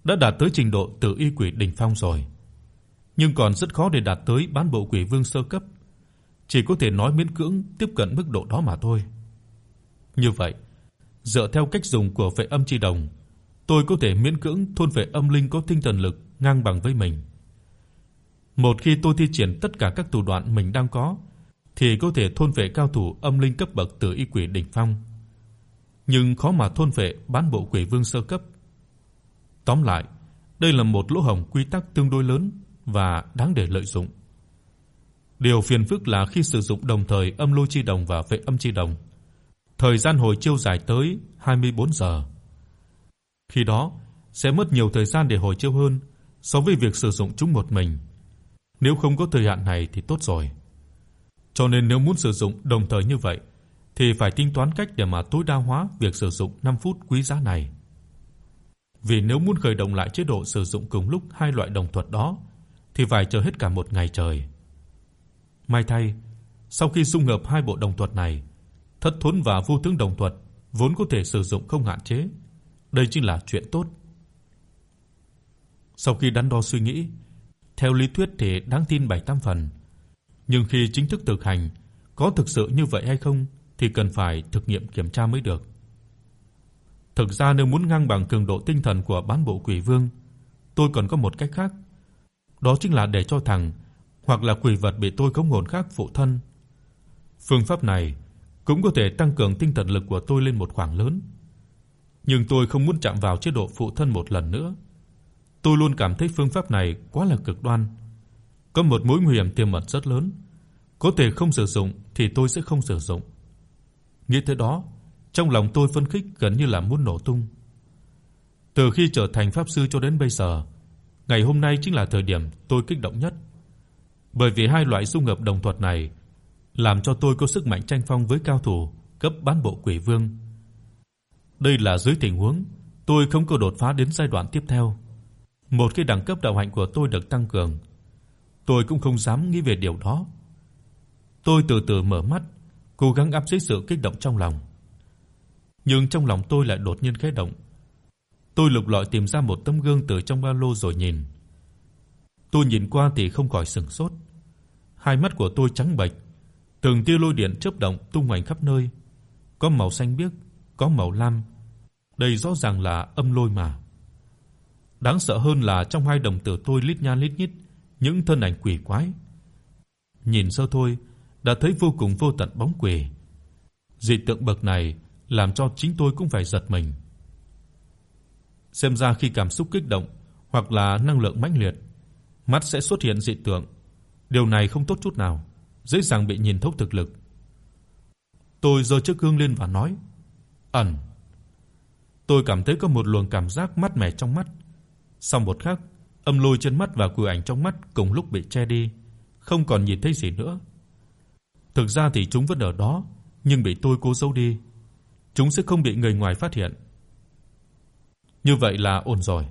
đã đạt tới trình độ từ y quỷ đỉnh phong rồi. Nhưng còn rất khó để đạt tới bán bộ quỷ vương sơ cấp, chỉ có thể nói miễn cưỡng tiếp cận mức độ đó mà thôi. Như vậy, dựa theo cách dùng của vệ âm chi đồng, tôi có thể miễn cưỡng thôn vệ âm linh có tinh thần lực ngang bằng với mình. Một khi tôi thi triển tất cả các thủ đoạn mình đang có, thì có thể thôn vệ cao thủ âm linh cấp bậc tử y quỷ đỉnh phong. Nhưng khó mà thôn vệ bán bộ quỷ vương sơ cấp. Tóm lại, đây là một lỗ hổng quy tắc tương đối lớn và đáng để lợi dụng. Điều phiền phức là khi sử dụng đồng thời âm lôi chi đồng và vệ âm chi đồng, thời gian hồi chiêu dài tới 24 giờ. Khi đó sẽ mất nhiều thời gian để hồi chiêu hơn so với việc sử dụng chúng một mình. Nếu không có thời hạn này thì tốt rồi. Cho nên nếu muốn sử dụng đồng thời như vậy thì phải tính toán cách để mà tối đa hóa việc sử dụng 5 phút quý giá này. vì nếu muốn khởi động lại chế độ sử dụng cùng lúc hai loại đồng thuật đó thì phải chờ hết cả một ngày trời. May thay, sau khi dung hợp hai bộ đồng thuật này, thất thốn và vô tướng đồng thuật vốn có thể sử dụng không hạn chế. Đây chính là chuyện tốt. Sau khi đắn đo suy nghĩ, theo lý thuyết thì đáng tin 7-8 phần, nhưng khi chính thức thực hành, có thực sự như vậy hay không thì cần phải thực nghiệm kiểm tra mới được. Thực ra nếu muốn ngang bằng cường độ tinh thần của bán bộ quỷ vương, tôi còn có một cách khác. Đó chính là để cho thằng hoặc là quỷ vật bị tôi khống hồn khác phụ thân. Phương pháp này cũng có thể tăng cường tinh thần lực của tôi lên một khoảng lớn. Nhưng tôi không muốn chạm vào chế độ phụ thân một lần nữa. Tôi luôn cảm thấy phương pháp này quá là cực đoan, có một mối nguy hiểm tiềm ẩn rất lớn. Có thể không sử dụng thì tôi sẽ không sử dụng. Nghĩ tới đó, trong lòng tôi phấn khích gần như là muốn nổ tung. Từ khi trở thành pháp sư cho đến bây giờ, ngày hôm nay chính là thời điểm tôi kích động nhất. Bởi vì hai loại dung hợp đồng thuật này làm cho tôi có sức mạnh tranh phong với cao thủ cấp bán bộ quỷ vương. Đây là dưới tình huống tôi không có đột phá đến giai đoạn tiếp theo. Một khi đẳng cấp đạo hạnh của tôi được tăng cường, tôi cũng không dám nghĩ về điều đó. Tôi từ từ mở mắt, cố gắng áp chế sự kích động trong lòng. Nhưng trong lòng tôi lại đột nhiên khẽ động. Tôi lục lọi tìm ra một tấm gương từ trong ba lô rồi nhìn. Tôi nhìn qua thì không khỏi sửng sốt. Hai mắt của tôi trắng bệch, từng tia lôi điện chớp động tung hoành khắp nơi, có màu xanh biếc, có màu lam. Đây rõ ràng là âm lôi mà. Đáng sợ hơn là trong hai đồng tử tôi lít nha lít nhít những thân ảnh quỷ quái. Nhìn sơ thôi đã thấy vô cùng vô tận bóng quỷ. Dị tượng bậc này làm cho chính tôi cũng phải giật mình. Xem ra khi cảm xúc kích động hoặc là năng lượng mãnh liệt, mắt sẽ xuất hiện dị tượng. Điều này không tốt chút nào, dễ dàng bị nhìn thấu thực lực. Tôi giơ chiếc gương lên và nói: "Ẩn." Tôi cảm thấy có một luồng cảm giác mát mẻ trong mắt. Sau một khắc, âm lôi trên mắt và quỷ ảnh trong mắt cùng lúc bị che đi, không còn nhìn thấy gì nữa. Thực ra thì chúng vẫn ở đó, nhưng bị tôi cố giấu đi. Chúng sẽ không bị người ngoài phát hiện. Như vậy là ổn rồi.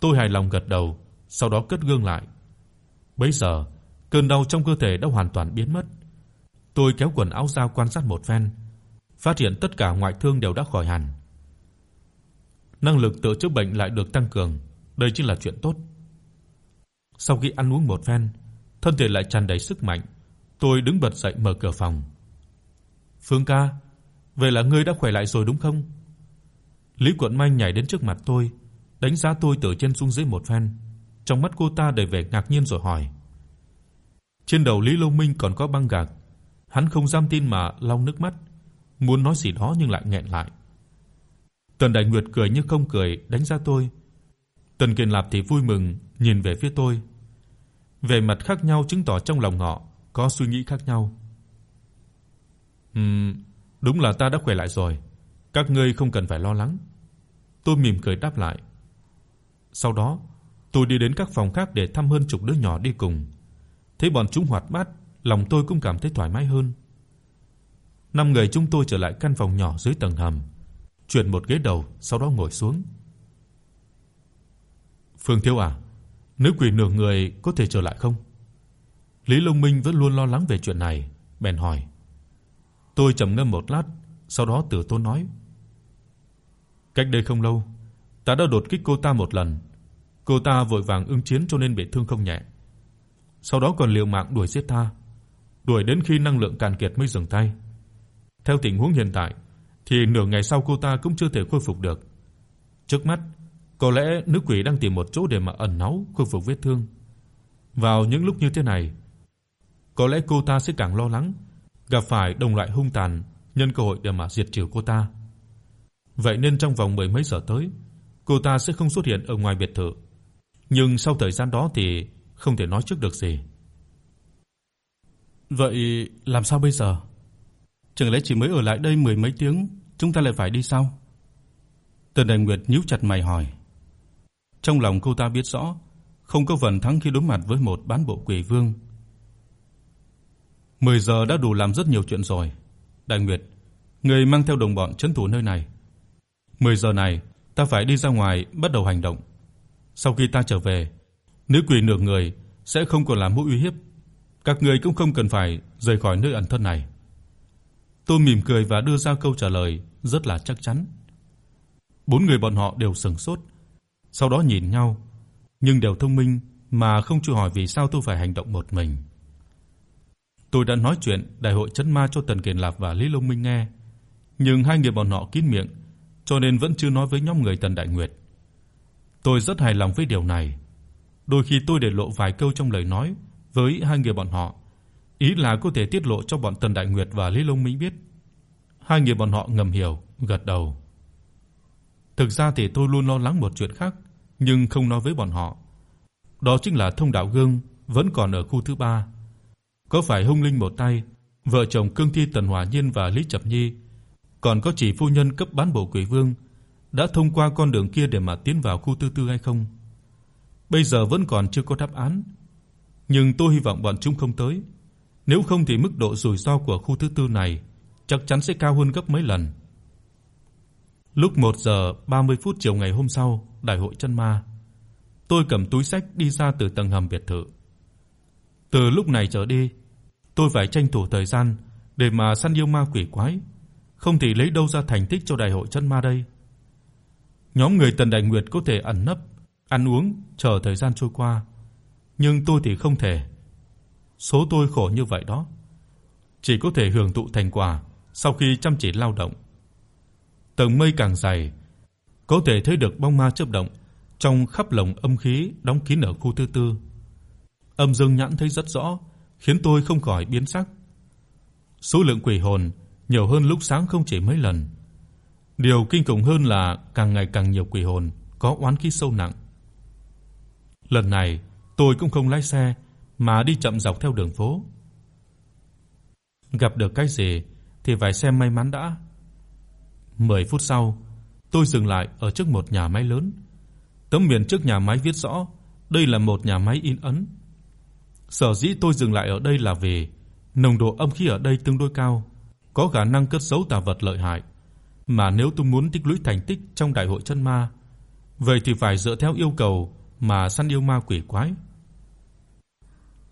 Tôi hài lòng gật đầu, sau đó cất gương lại. Bấy giờ, cơn đau trong cơ thể đã hoàn toàn biến mất. Tôi kéo quần áo ra quan sát một phen, phát hiện tất cả ngoại thương đều đã khỏi hẳn. Năng lực tự chữa bệnh lại được tăng cường, đây chính là chuyện tốt. Sau khi ăn uống một phen, thân thể lại tràn đầy sức mạnh, tôi đứng bật dậy mở cửa phòng. "Phương ca, vậy là ngươi đã khỏe lại rồi đúng không?" Lý Quận Mai nhảy đến trước mặt tôi, đánh giá tôi từ trên xuống dưới một phen, trong mắt cô ta đầy vẻ ngạc nhiên rồi hỏi. Trên đầu Lý Long Minh còn có băng gạc, hắn không dám tin mà lau nước mắt, muốn nói gì đó nhưng lại nghẹn lại. Tần Đại Nguyệt cười như không cười đánh giá tôi. Tần Kiền Lạp thì vui mừng nhìn về phía tôi. Vẻ mặt khác nhau chứng tỏ trong lòng họ có suy nghĩ khác nhau. Ừm, đúng là ta đã khỏe lại rồi, các ngươi không cần phải lo lắng." Tôi mỉm cười đáp lại. Sau đó, tôi đi đến các phòng khác để thăm hơn chục đứa nhỏ đi cùng. Thấy bọn chúng hoạt bát, lòng tôi cũng cảm thấy thoải mái hơn. Năm người chúng tôi trở lại căn phòng nhỏ dưới tầng hầm, chuyển một ghế đầu, sau đó ngồi xuống. Phương Thiếu à, nữ quỷ nửa người có thể trở lại không? Lý Long Minh vẫn luôn lo lắng về chuyện này, bèn hỏi. Tôi trầm ngâm một lát, sau đó Tử Tôn nói: Cách đây không lâu, ta đã đột kích cô ta một lần. Cô ta vội vàng ứng chiến cho nên bị thương không nhẹ. Sau đó còn liều mạng đuổi giết ta, đuổi đến khi năng lượng cạn kiệt mới dừng tay. Theo tình huống hiện tại thì nửa ngày sau cô ta cũng chưa thể khôi phục được. Trước mắt, có lẽ nữ quỷ đang tìm một chỗ để mà ẩn náu khôi phục vết thương. Vào những lúc như thế này, có lẽ cô ta sẽ càng lo lắng gặp phải đồng loại hung tàn nhân cơ hội để mà diệt trừ cô ta. Vậy nên trong vòng mười mấy giờ tới, cô ta sẽ không xuất hiện ở ngoài biệt thự. Nhưng sau thời gian đó thì không thể nói trước được gì. Vậy làm sao bây giờ? Chẳng lẽ chỉ mới ở lại đây mười mấy tiếng, chúng ta lại phải đi sao? Tần Đại Nguyệt nhíu chặt mày hỏi. Trong lòng cô ta biết rõ, không có phần thắng khi đối mặt với một bán bộ quỷ vương. 10 giờ đã đủ làm rất nhiều chuyện rồi. Đại Nguyệt, ngươi mang theo đồng bọn trấn thủ nơi này. 10 giờ này, ta phải đi ra ngoài bắt đầu hành động. Sau khi ta trở về, nữ quỷ nửa người sẽ không còn là mối uy hiếp. Các ngươi cũng không cần phải rời khỏi nơi ẩn thân này." Tôi mỉm cười và đưa ra câu trả lời rất là chắc chắn. Bốn người bọn họ đều sững sốt, sau đó nhìn nhau, nhưng đều thông minh mà không chịu hỏi vì sao tôi phải hành động một mình. Tôi đã nói chuyện đại hội trấn ma cho Tần Kiền Lạp và Lý Long Minh nghe, nhưng hai người bọn họ kín miệng, cho nên vẫn chưa nói với nhóm người Tần Đại Nguyệt. Tôi rất hài lòng với điều này. Đôi khi tôi để lộ vài câu trong lời nói với hai người bọn họ, ý là có thể tiết lộ cho bọn Tần Đại Nguyệt và Lý Long Minh biết. Hai người bọn họ ngầm hiểu, gật đầu. Thực ra thì tôi luôn lo lắng một chuyện khác, nhưng không nói với bọn họ. Đó chính là Thông Đạo Gương vẫn còn ở khu thứ 3. Có phải Hung Linh một tay, vợ chồng Cương Thi Tần Hòa Nhiên và Lý Chập Nhi, còn có chỉ phu nhân cấp bán bộ quỷ vương đã thông qua con đường kia để mà tiến vào khu thứ tư hay không? Bây giờ vẫn còn chưa có đáp án, nhưng tôi hy vọng bọn chúng không tới. Nếu không thì mức độ rủi ro của khu thứ tư này chắc chắn sẽ cao hơn gấp mấy lần. Lúc 1 giờ 30 phút chiều ngày hôm sau, đại hội chân ma, tôi cầm túi xách đi ra từ tầng hầm biệt thự. Từ lúc này trở đi, tôi phải tranh thủ thời gian để mà săn yêu ma quỷ quái, không thì lấy đâu ra thành tích cho đại hội chân ma đây. Nhóm người Tần Đại Nguyệt có thể ẩn nấp, ăn uống chờ thời gian trôi qua, nhưng tôi thì không thể. Số tôi khổ như vậy đó, chỉ có thể hưởng thụ thành quả sau khi chăm chỉ lao động. Tầng mây càng dày, có thể thấy được bóng ma chớp động trong khắp lồng âm khí đóng kín ở khu thứ tư. Âm Dương nhãn thấy rất rõ, khiến tôi không khỏi biến sắc. Số lượng quỷ hồn nhiều hơn lúc sáng không chỉ mấy lần. Điều kinh khủng hơn là càng ngày càng nhiều quỷ hồn có oán khí sâu nặng. Lần này, tôi cũng không lái xe mà đi chậm dọc theo đường phố. Gặp được cái gì thì phải xem may mắn đã. 10 phút sau, tôi dừng lại ở trước một nhà máy lớn. Tấm biển trước nhà máy viết rõ đây là một nhà máy in ấn. Sở dĩ tôi dừng lại ở đây là vì nồng độ âm khí ở đây tương đối cao, có khả năng cất giấu tà vật lợi hại, mà nếu tôi muốn tích lũy thành tích trong đại hội chân ma, vậy thì phải dựa theo yêu cầu mà săn yêu ma quỷ quái.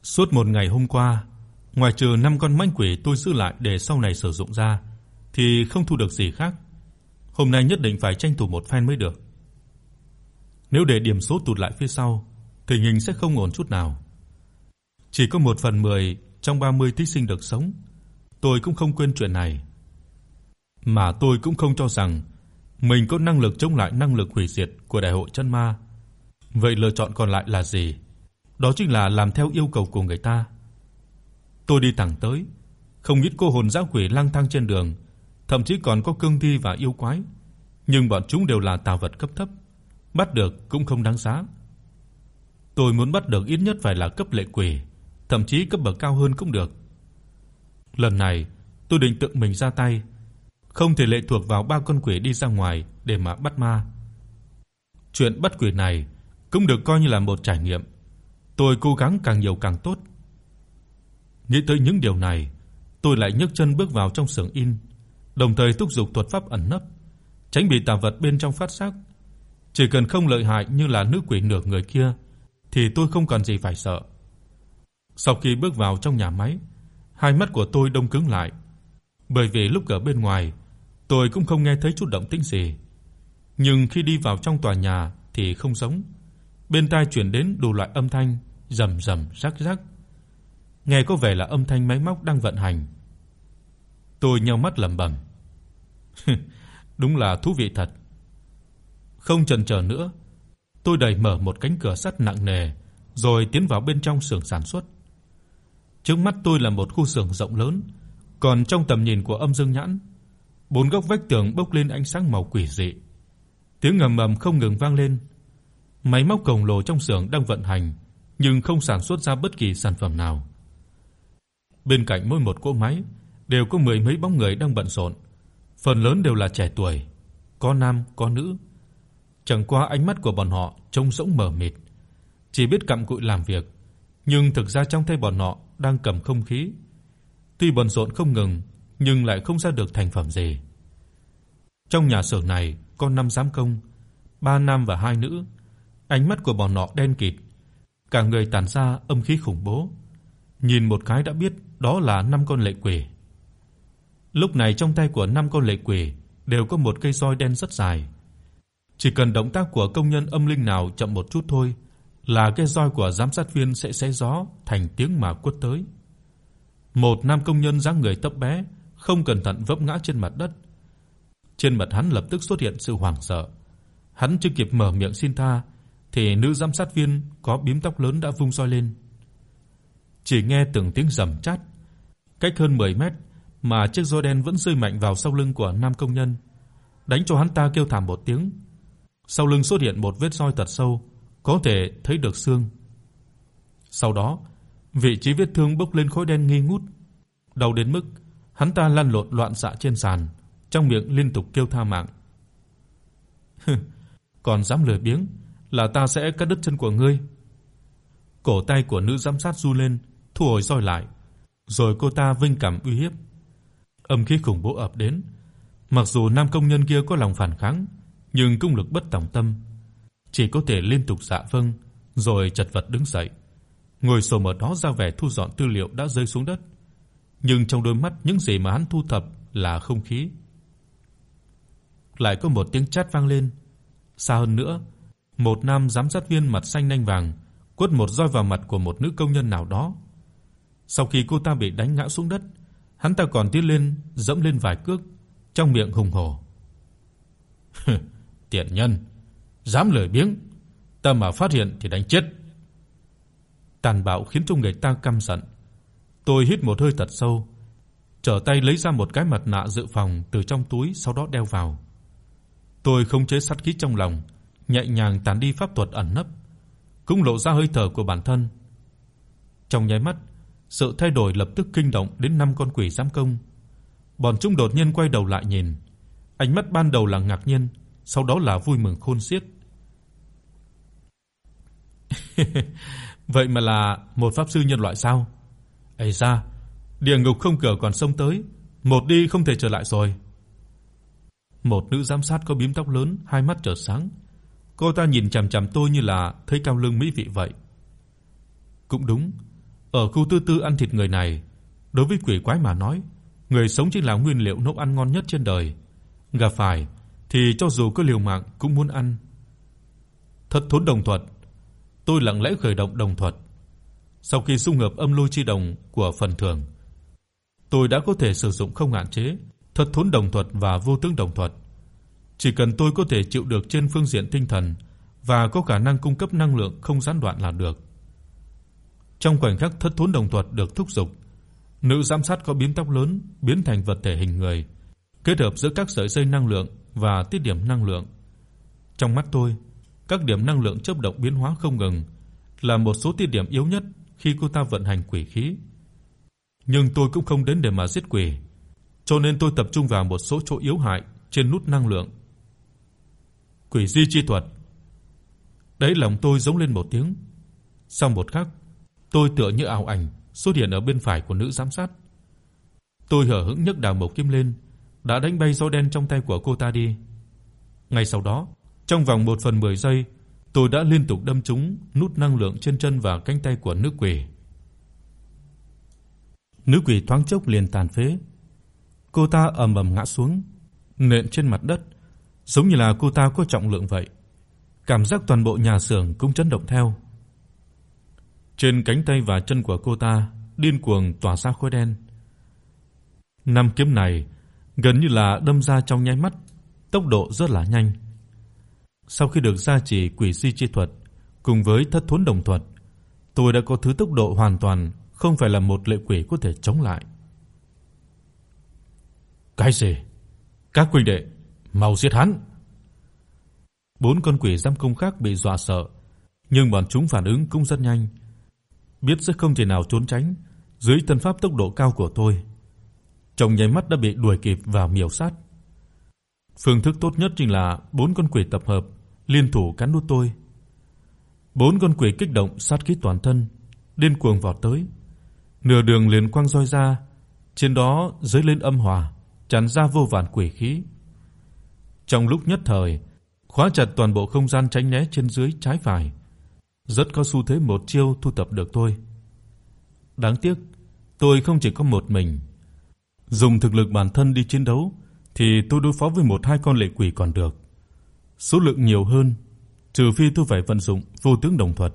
Suốt một ngày hôm qua, ngoài trừ 5 con mãnh quỷ tôi giữ lại để sau này sử dụng ra thì không thu được gì khác. Hôm nay nhất định phải tranh thủ một phen mới được. Nếu để điểm số tụt lại phía sau, tình hình sẽ không ổn chút nào. Chỉ có 1 phần 10 trong 30 thí sinh được sống, tôi cũng không quên chuyện này. Mà tôi cũng không cho rằng mình có năng lực chống lại năng lực hủy diệt của đại hội chân ma. Vậy lựa chọn còn lại là gì? Đó chính là làm theo yêu cầu của người ta. Tôi đi thẳng tới, không ít cô hồn dã quỷ lang thang trên đường, thậm chí còn có cương thi và yêu quái, nhưng bọn chúng đều là tà vật cấp thấp, bắt được cũng không đáng giá. Tôi muốn bắt được ít nhất phải là cấp lệ quỷ, thậm chí cấp bậc cao hơn cũng được. Lần này, tôi định tự mình ra tay, không thể lệ thuộc vào ba con quỷ đi ra ngoài để mà bắt ma. Chuyện bắt quỷ này cũng được coi như là một trải nghiệm. Tôi cố gắng càng nhiều càng tốt. Nghĩ tới những điều này, tôi lại nhấc chân bước vào trong xưởng in, đồng thời thúc giục thuật pháp ẩn nấp, tránh bị tà vật bên trong phát giác. Chỉ cần không lợi hại như là nữ quỷ nửa người kia thì tôi không còn gì phải sợ. Sau khi bước vào trong nhà máy, hai mắt của tôi đông cứng lại, bởi vì lúc ở bên ngoài, tôi cũng không nghe thấy chút động tĩnh gì. Nhưng khi đi vào trong tòa nhà thì không giống. Bên tai truyền đến đủ loại âm thanh rầm rầm rắc rắc. Nghe có vẻ là âm thanh máy móc đang vận hành. Tôi nhíu mắt lẩm bẩm. Đúng là thú vị thật. Không chần chờ nữa, tôi đẩy mở một cánh cửa sắt nặng nề, rồi tiến vào bên trong xưởng sản xuất. Trước mắt tôi là một khu xưởng rộng lớn, còn trong tầm nhìn của Âm Dương Nhãn, bốn góc vách tường bốc lên ánh sáng màu quỷ dị. Tiếng ngầm ầm không ngừng vang lên. Máy móc khổng lồ trong xưởng đang vận hành, nhưng không sản xuất ra bất kỳ sản phẩm nào. Bên cạnh mỗi một cỗ máy đều có mười mấy bóng người đang bận rộn, phần lớn đều là trẻ tuổi, có nam có nữ. Chẳng qua ánh mắt của bọn họ trông rỗng mờ mịt, chỉ biết cặm cụi làm việc, nhưng thực ra trong tay bọn họ đang cầm không khí. Tuy bận rộn không ngừng, nhưng lại không ra được thành phẩm gì. Trong nhà xưởng này có năm giám công, ba nam và hai nữ. Ánh mắt của bọn họ đen kịt, cả người tản ra âm khí khủng bố. Nhìn một cái đã biết đó là năm con lệ quỷ. Lúc này trong tay của năm con lệ quỷ đều có một cây roi đen rất dài. Chỉ cần động tác của công nhân âm linh nào chậm một chút thôi là cái roi của giám sát viên sẽ xé gió thành tiếng mà quất tới. Một nam công nhân dáng người thấp bé, không cẩn thận vấp ngã trên mặt đất. Trên mặt hắn lập tức xuất hiện sự hoảng sợ. Hắn chưa kịp mở miệng xin tha thì nữ giám sát viên có bím tóc lớn đã vung roi lên. Chỉ nghe từng tiếng rầm chát, cách hơn 10 mét mà chiếc roi đen vẫn rơi mạnh vào sau lưng của nam công nhân, đánh cho hắn ta kêu thảm một tiếng. Sau lưng xuất hiện một vết roi thật sâu, có thể thấy được xương. Sau đó, vị trí vết thương bốc lên khói đen nghi ngút, đau đến mức hắn ta lăn lộn loạn xạ trên sàn, trong miệng liên tục kêu tha mạng. Còn dám lười biếng, là ta sẽ cắt đứt chân của ngươi. Cổ tay của nữ giám sát run lên, thu hồi roi lại, rồi cô ta vinh cảm uy hiếp. Âm khí khủng bố ập đến, mặc dù nam công nhân kia có lòng phản kháng, nhưng công lực bất tòng tâm, chỉ có thể liên tục dạ vâng, rồi chật vật đứng dậy, ngồi xổm ở đó ra vẻ thu dọn tư liệu đã rơi xuống đất. Nhưng trong đôi mắt những gì mà hắn thu thập là không khí. Lại có một tiếng chát vang lên, xa hơn nữa, một nam giám sát viên mặt xanh nhanh vàng quất một roi vào mặt của một nữ công nhân nào đó. Sau khi cô ta bị đánh ngã xuống đất, hắn ta còn tiến lên giẫm lên vài cước, trong miệng hùng hổ. "Tiện nhân, dám lời biếng, ta mà phát hiện thì đánh chết." Tàn bạo khiến cho người ta căm giận. Tôi hít một hơi thật sâu, trở tay lấy ra một cái mặt nạ dự phòng từ trong túi sau đó đeo vào. Tôi không chế sát khí trong lòng, nhẹ nhàng tản đi pháp thuật ẩn nấp, cũng lộ ra hơi thở của bản thân. Trong nháy mắt, sự thay đổi lập tức kinh động đến năm con quỷ giám công. Bọn chúng đột nhiên quay đầu lại nhìn, ánh mắt ban đầu là ngạc nhiên, sau đó là vui mừng khôn xiết. Vậy mà là một pháp sư nhân loại sao? Ấy da, địa ngục không cửa còn xông tới, một đi không thể trở lại rồi. Một nữ giám sát có bím tóc lớn, hai mắt trở sáng. Cô ta nhìn chằm chằm tôi như là thấy cao lương mỹ vị vậy. Cũng đúng, ở khu tư tư ăn thịt người này, đối với quỷ quái mà nói, người sống chính là nguyên liệu nấu ăn ngon nhất trên đời. Gặp phải thì cho dù có liều mạng cũng muốn ăn. Thật thốn đồng thuật, tôi lặng lẽ khởi động đồng thuật. Sau khi dung hợp âm lôi chi đồng của phần thưởng, tôi đã có thể sử dụng không hạn chế thật thốn đồng thuật và vô tướng đồng thuật. Chỉ cần tôi có thể chịu được trên phương diện tinh thần và có khả năng cung cấp năng lượng không gián đoạn là được. Trong khoảnh khắc thất thốn đồng thuật được thúc dục, nữ giám sát có biến tóc lớn biến thành vật thể hình người, kết hợp giữa các sợi dây năng lượng và tiết điểm năng lượng. Trong mắt tôi, các điểm năng lượng chớp động biến hóa không ngừng, là một số tiết điểm yếu nhất khi cô ta vận hành quỷ khí. Nhưng tôi cũng không đến để mà giết quỷ, cho nên tôi tập trung vào một số chỗ yếu hại trên nút năng lượng. Quỷ di chi thuật. Đấy lòng tôi giống lên một tiếng. Sau một khắc, tôi tựa như ảo ảnh xuất hiện ở bên phải của nữ giám sát. Tôi hở hững nhấc đào mộc kim lên, đã đánh bay roi đen trong tay của cô ta đi. Ngay sau đó, trong vòng 1 phần 10 giây, tôi đã liên tục đâm trúng nút năng lượng trên chân và cánh tay của nữ quỷ. Nữ quỷ thoáng chốc liền tàn phế. Cô ta ầm ầm ngã xuống, nện trên mặt đất, giống như là cô ta có trọng lượng vậy. Cảm giác toàn bộ nhà xưởng cũng chấn động theo. Trên cánh tay và chân của cô ta điên cuồng tỏa ra khói đen. Năm kiếm này gần như là đâm ra trong nháy mắt, tốc độ rất là nhanh. Sau khi được gia trì quỷ di chi thuật cùng với thất thốn đồng thuật, tôi đã có thứ tốc độ hoàn toàn không phải là một lệ quỷ có thể chống lại. Cái gì? Các huynh đệ, mau giết hắn. Bốn con quỷ giam công khác bị dọa sợ, nhưng bọn chúng phản ứng cũng rất nhanh, biết sẽ không thể nào trốn tránh dưới thân pháp tốc độ cao của tôi. Trong nháy mắt đã bị đuổi kịp và miểu sát. Phương thức tốt nhất chính là bốn con quỷ tập hợp, liên thủ cắn nuốt tôi. Bốn con quỷ kích động sát khí toàn thân, điên cuồng vọt tới. Nửa đường liền quang roi ra, trên đó dưới lên âm hòa, tràn ra vô vàn quỷ khí. Trong lúc nhất thời, khóa chặt toàn bộ không gian tránh né trên dưới trái phải, rất có xu thế một chiêu thu tập được tôi. Đáng tiếc, tôi không chỉ có một mình. Dùng thực lực bản thân đi chiến đấu thì tôi đối phó với một hai con lệ quỷ còn được. Số lượng nhiều hơn, trừ phi tôi phải vận dụng vô tướng đồng thuật,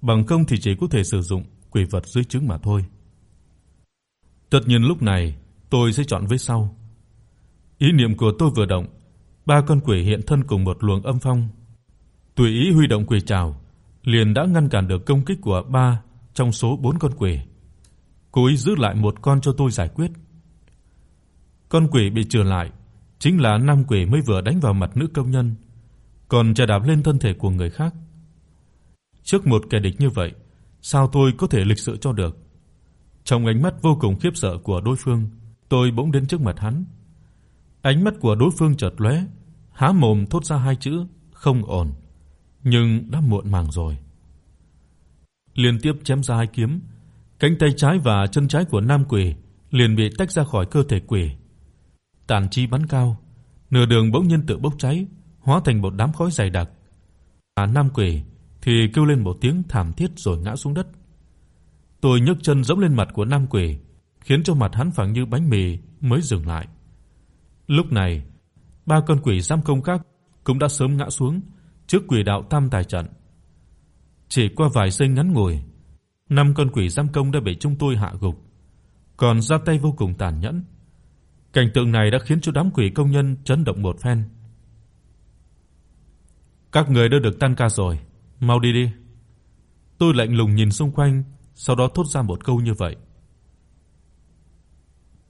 bằng không thì chỉ có thể sử dụng quỷ vật dưới trướng mà thôi. Tất nhiên lúc này, tôi sẽ chọn với sau. Ý niệm của tôi vừa động, ba con quỷ hiện thân cùng một luồng âm phong, tùy ý huy động quỷ trảo, liền đã ngăn cản được công kích của ba trong số 4 con quỷ. Cố ý giữ lại một con cho tôi giải quyết. Con quỷ bị trừ lại chính là nam quỷ mới vừa đánh vào mặt nữ công nhân, còn chà đạp lên thân thể của người khác. Trước một kẻ địch như vậy, sao tôi có thể lịch sự cho được? Trong ánh mắt vô cùng khiếp sợ của đối phương, tôi bỗng đến trước mặt hắn. Ánh mắt của đối phương chợt lóe, há mồm thốt ra hai chữ không ổn, nhưng đã muộn màng rồi. Liên tiếp chém ra hai kiếm, cánh tay trái và chân trái của nam quỷ liền bị tách ra khỏi cơ thể quỷ. Tàn chi bắn cao, nửa đường bỗng nhiên tự bốc cháy, hóa thành một đám khói dày đặc. Và nam quỷ thì kêu lên một tiếng thảm thiết rồi ngã xuống đất. Tôi nhấc chân giẫm lên mặt của nam quỷ, khiến cho mặt hắn phẳng như bánh mì mới dừng lại. Lúc này, ba con quỷ giam công các cũng đã sớm ngã xuống trước quỷ đạo tam tài trận. Chỉ qua vài giây ngắn ngủi, năm con quỷ giam công đã bị chúng tôi hạ gục, còn ra tay vô cùng tàn nhẫn. Cảnh tượng này đã khiến cho đám quỷ công nhân chấn động một phen. Các người đã được tan ca rồi, mau đi đi. Tôi lạnh lùng nhìn xung quanh, sau đó thốt ra một câu như vậy.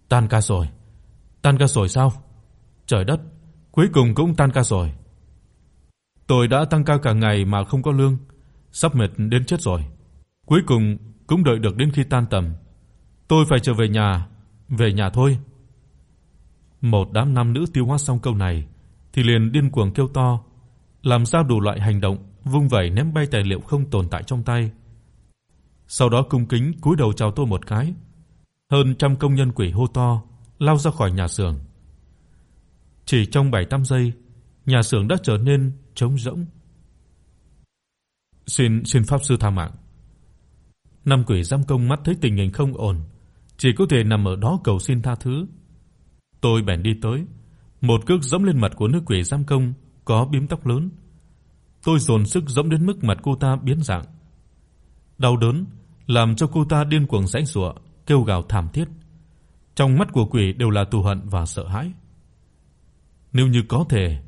Tan ca rồi. Tan ca rồi sao? Trời đất, cuối cùng cũng tan ca rồi. Tôi đã tăng ca cả ngày mà không có lương, sắp mệt đến chết rồi. Cuối cùng cũng đợi được đến khi tan tầm. Tôi phải trở về nhà, về nhà thôi. Một đám nam nữ tiêu hóa xong câu này thì liền điên cuồng kêu to, làm ra đủ loại hành động, vung vẩy ném bay tài liệu không tồn tại trong tay. Sau đó cung kính cúi đầu chào tôi một cái. Hơn trăm công nhân quỷ hô to, lao ra khỏi nhà xưởng. Chỉ trong 7-8 giây, nhà xưởng đã trở nên trống rỗng. Xin xin pháp sư tha mạng. Năm quỷ giam công mắt thấy tình hình không ổn, chỉ có thể nằm ở đó cầu xin tha thứ. Tôi bèn đi tới, một cước giẫm lên mặt của nữ quỷ giam công có bím tóc lớn. Tôi dồn sức giẫm đến mức mặt cô ta biến dạng. Đau đớn làm cho cô ta điên cuồng rãnh giụa, kêu gào thảm thiết. Trong mắt của quỷ đều là thù hận và sợ hãi. Nếu như có thể,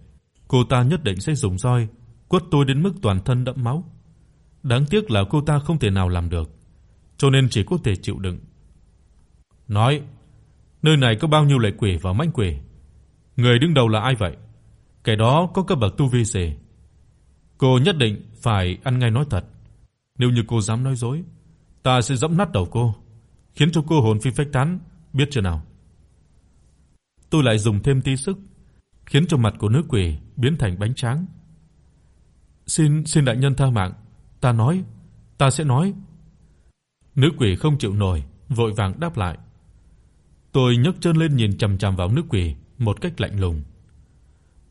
cô ta nhất định sẽ dùng roi quất tôi đến mức toàn thân đẫm máu. Đáng tiếc là cô ta không thể nào làm được, cho nên chỉ có thể chịu đựng. Nói, nơi này có bao nhiêu lệ quỷ và mãnh quỷ? Người đứng đầu là ai vậy? Kẻ đó có cấp bậc tu vi gì? Cô nhất định phải ăn ngay nói thật. Nếu như cô dám nói dối, ta sẽ giẫm nát đầu cô, khiến cho cô hồn phi phách tán, biết chưa nào? Tôi lại dùng thêm tí sức, khiến cho mặt của nữ quỷ biến thành bánh tráng. "Xin xin đại nhân tha mạng, ta nói, ta sẽ nói." Nữ quỷ không chịu nổi, vội vàng đáp lại. Tôi nhấc chân lên nhìn chằm chằm vào nữ quỷ một cách lạnh lùng.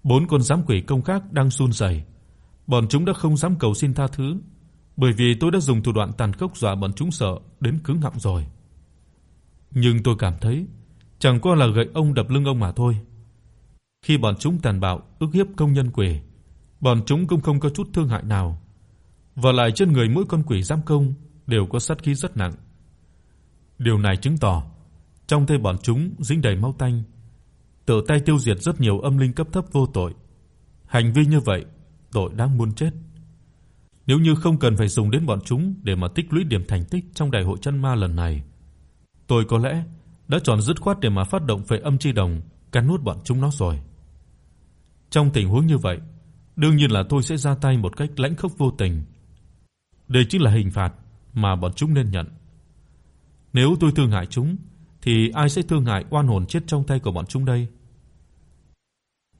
Bốn con giám quỷ công khác đang run rẩy, bọn chúng đã không dám cầu xin tha thứ, bởi vì tôi đã dùng thủ đoạn tàn khốc dọa bọn chúng sợ đến cứng họng rồi. Nhưng tôi cảm thấy chẳng qua là gậy ông đập lưng ông mà thôi. Khi bọn chúng tàn bạo ức hiếp công nhân quỷ, bọn chúng cũng không có chút thương hại nào. Và lại trên người mỗi con quỷ giam công đều có sát khí rất nặng. Điều này chứng tỏ trong tay bọn chúng dính đầy máu tanh, tự tay tiêu diệt rất nhiều âm linh cấp thấp vô tội. Hành vi như vậy, tội đáng muốn chết. Nếu như không cần phải dùng đến bọn chúng để mà tích lũy điểm thành tích trong đại hội chân ma lần này, tôi có lẽ đã chọn dứt khoát để mà phát động phệ âm chi đồng cắn nuốt bọn chúng nó rồi. Trong tình huống như vậy, đương nhiên là tôi sẽ ra tay một cách lãnh khốc vô tình. Đây chính là hình phạt mà bọn chúng nên nhận. Nếu tôi thương hại chúng thì ai sẽ thương hại oan hồn chết trong tay của bọn chúng đây?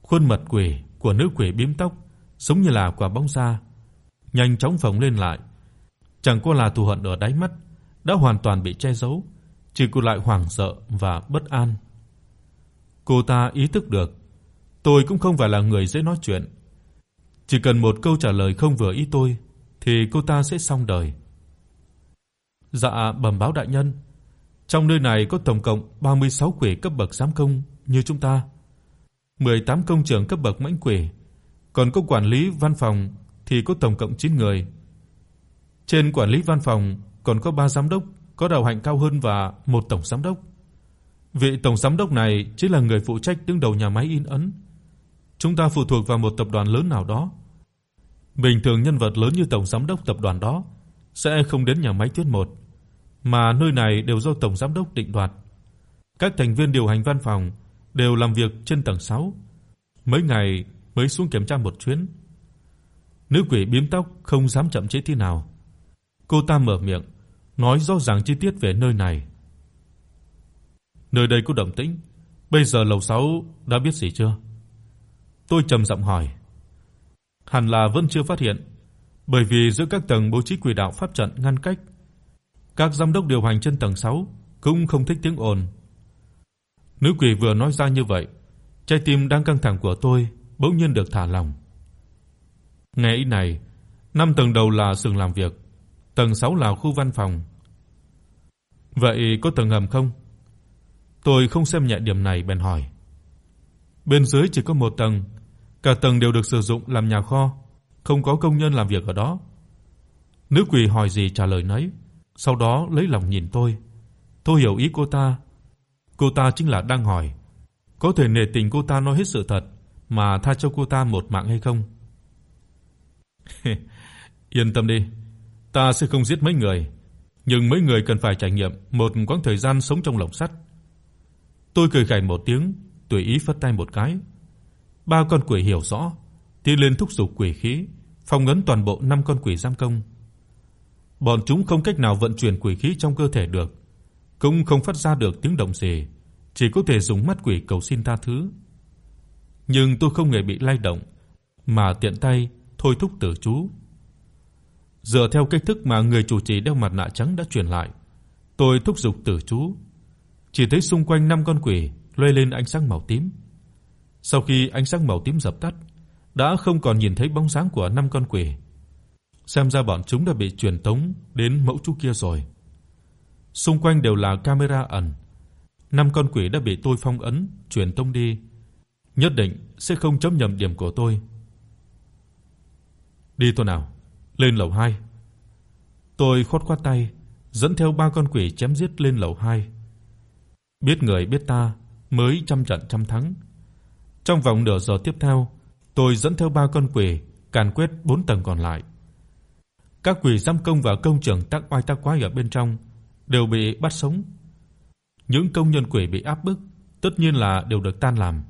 Khuôn mặt quỷ của nữ quỷ bím tóc giống như là quả bóng da, nhanh chóng phồng lên lại. Chẳng qua là thù hận ở đáy mắt đã hoàn toàn bị che giấu, chỉ còn lại hoảng sợ và bất an. Cô ta ý thức được, tôi cũng không phải là người dễ nói chuyện, Chỉ cần một câu trả lời không vừa ý tôi thì cô ta sẽ xong đời. Dạ bẩm báo đại nhân, trong nơi này có tổng cộng 36 quỷ cấp bậc giám công như chúng ta, 18 công trưởng cấp bậc mãnh quỷ, còn có quản lý văn phòng thì có tổng cộng 9 người. Trên quản lý văn phòng còn có 3 giám đốc có đạo hạnh cao hơn và một tổng giám đốc. Vị tổng giám đốc này chính là người phụ trách đứng đầu nhà máy in ấn. Chúng ta phụ thuộc vào một tập đoàn lớn nào đó. Bình thường nhân vật lớn như tổng giám đốc tập đoàn đó sẽ không đến nhà máy tuyết một, mà nơi này đều do tổng giám đốc định đoạt. Các thành viên điều hành văn phòng đều làm việc trên tầng 6. Mấy ngày mới xuống kiểm tra một chuyến. Nữ quỷ bím tóc không dám chậm trễ tí nào. Cô ta mở miệng, nói rõ ràng chi tiết về nơi này. Nơi đây có động tĩnh, bây giờ lầu 6 đã biết gì chưa? Tôi trầm giọng hỏi. Hẳn là vẫn chưa phát hiện, bởi vì giữa các tầng bố trí quỷ đạo pháp trận ngăn cách. Các giám đốc điều hành trên tầng 6 cũng không thích tiếng ồn. Nữ quỷ vừa nói ra như vậy, trái tim đang căng thẳng của tôi bỗng nhiên được thả lỏng. Nghe ý này, năm tầng đầu là xưởng làm việc, tầng 6 là khu văn phòng. Vậy có tầng hầm không? Tôi không xem nhẹ điểm này bèn hỏi. Bên dưới chỉ có một tầng, cả tầng đều được sử dụng làm nhà kho, không có công nhân làm việc ở đó. Nữ quỷ hỏi gì trả lời nấy, sau đó lấy lòng nhìn tôi. Tôi hiểu ý cô ta. Cô ta chính là đang hỏi, có thể nể tình cô ta nói hết sự thật mà tha cho cô ta một mạng hay không? Yên tâm đi, ta sẽ không giết mấy người, nhưng mấy người cần phải trải nghiệm một quãng thời gian sống trong lồng sắt. Tôi cười khẩy một tiếng, tùy ý phất tay một cái. Ba con quỷ hiểu rõ, tiến lên thúc giục quỷ khí, phong ấn toàn bộ năm con quỷ giam công. Bọn chúng không cách nào vận chuyển quỷ khí trong cơ thể được, cũng không phát ra được tiếng động gì, chỉ có thể dùng mắt quỷ cầu xin tha thứ. Nhưng tôi không hề bị lay động, mà tiện tay thôi thúc tử chú. Dựa theo cách thức mà người chủ trì đeo mặt nạ trắng đã truyền lại, tôi thúc giục tử chú, chỉ thấy xung quanh năm con quỷ lóe lên ánh sáng màu tím. Sau khi ánh sáng màu tím dập tắt, đã không còn nhìn thấy bóng dáng của năm con quỷ. Xem ra bọn chúng đã bị truyền tống đến mẫu chú kia rồi. Xung quanh đều là camera ẩn. Năm con quỷ đã bị tôi phong ấn, truyền tống đi, nhất định sẽ không chấm nhầm điểm của tôi. Đi tôi nào, lên lầu 2. Tôi khoát khoát tay, dẫn theo ba con quỷ chém giết lên lầu 2. Biết người biết ta, mới trăm trận trăm thắng. Trong vòng nửa giờ tiếp theo, tôi dẫn theo ba con quỷ càn quét bốn tầng còn lại. Các quỷ giam công và công trưởng tác oai tác quái ở bên trong đều bị bắt sống. Những công nhân quỷ bị áp bức tất nhiên là đều được tan làm.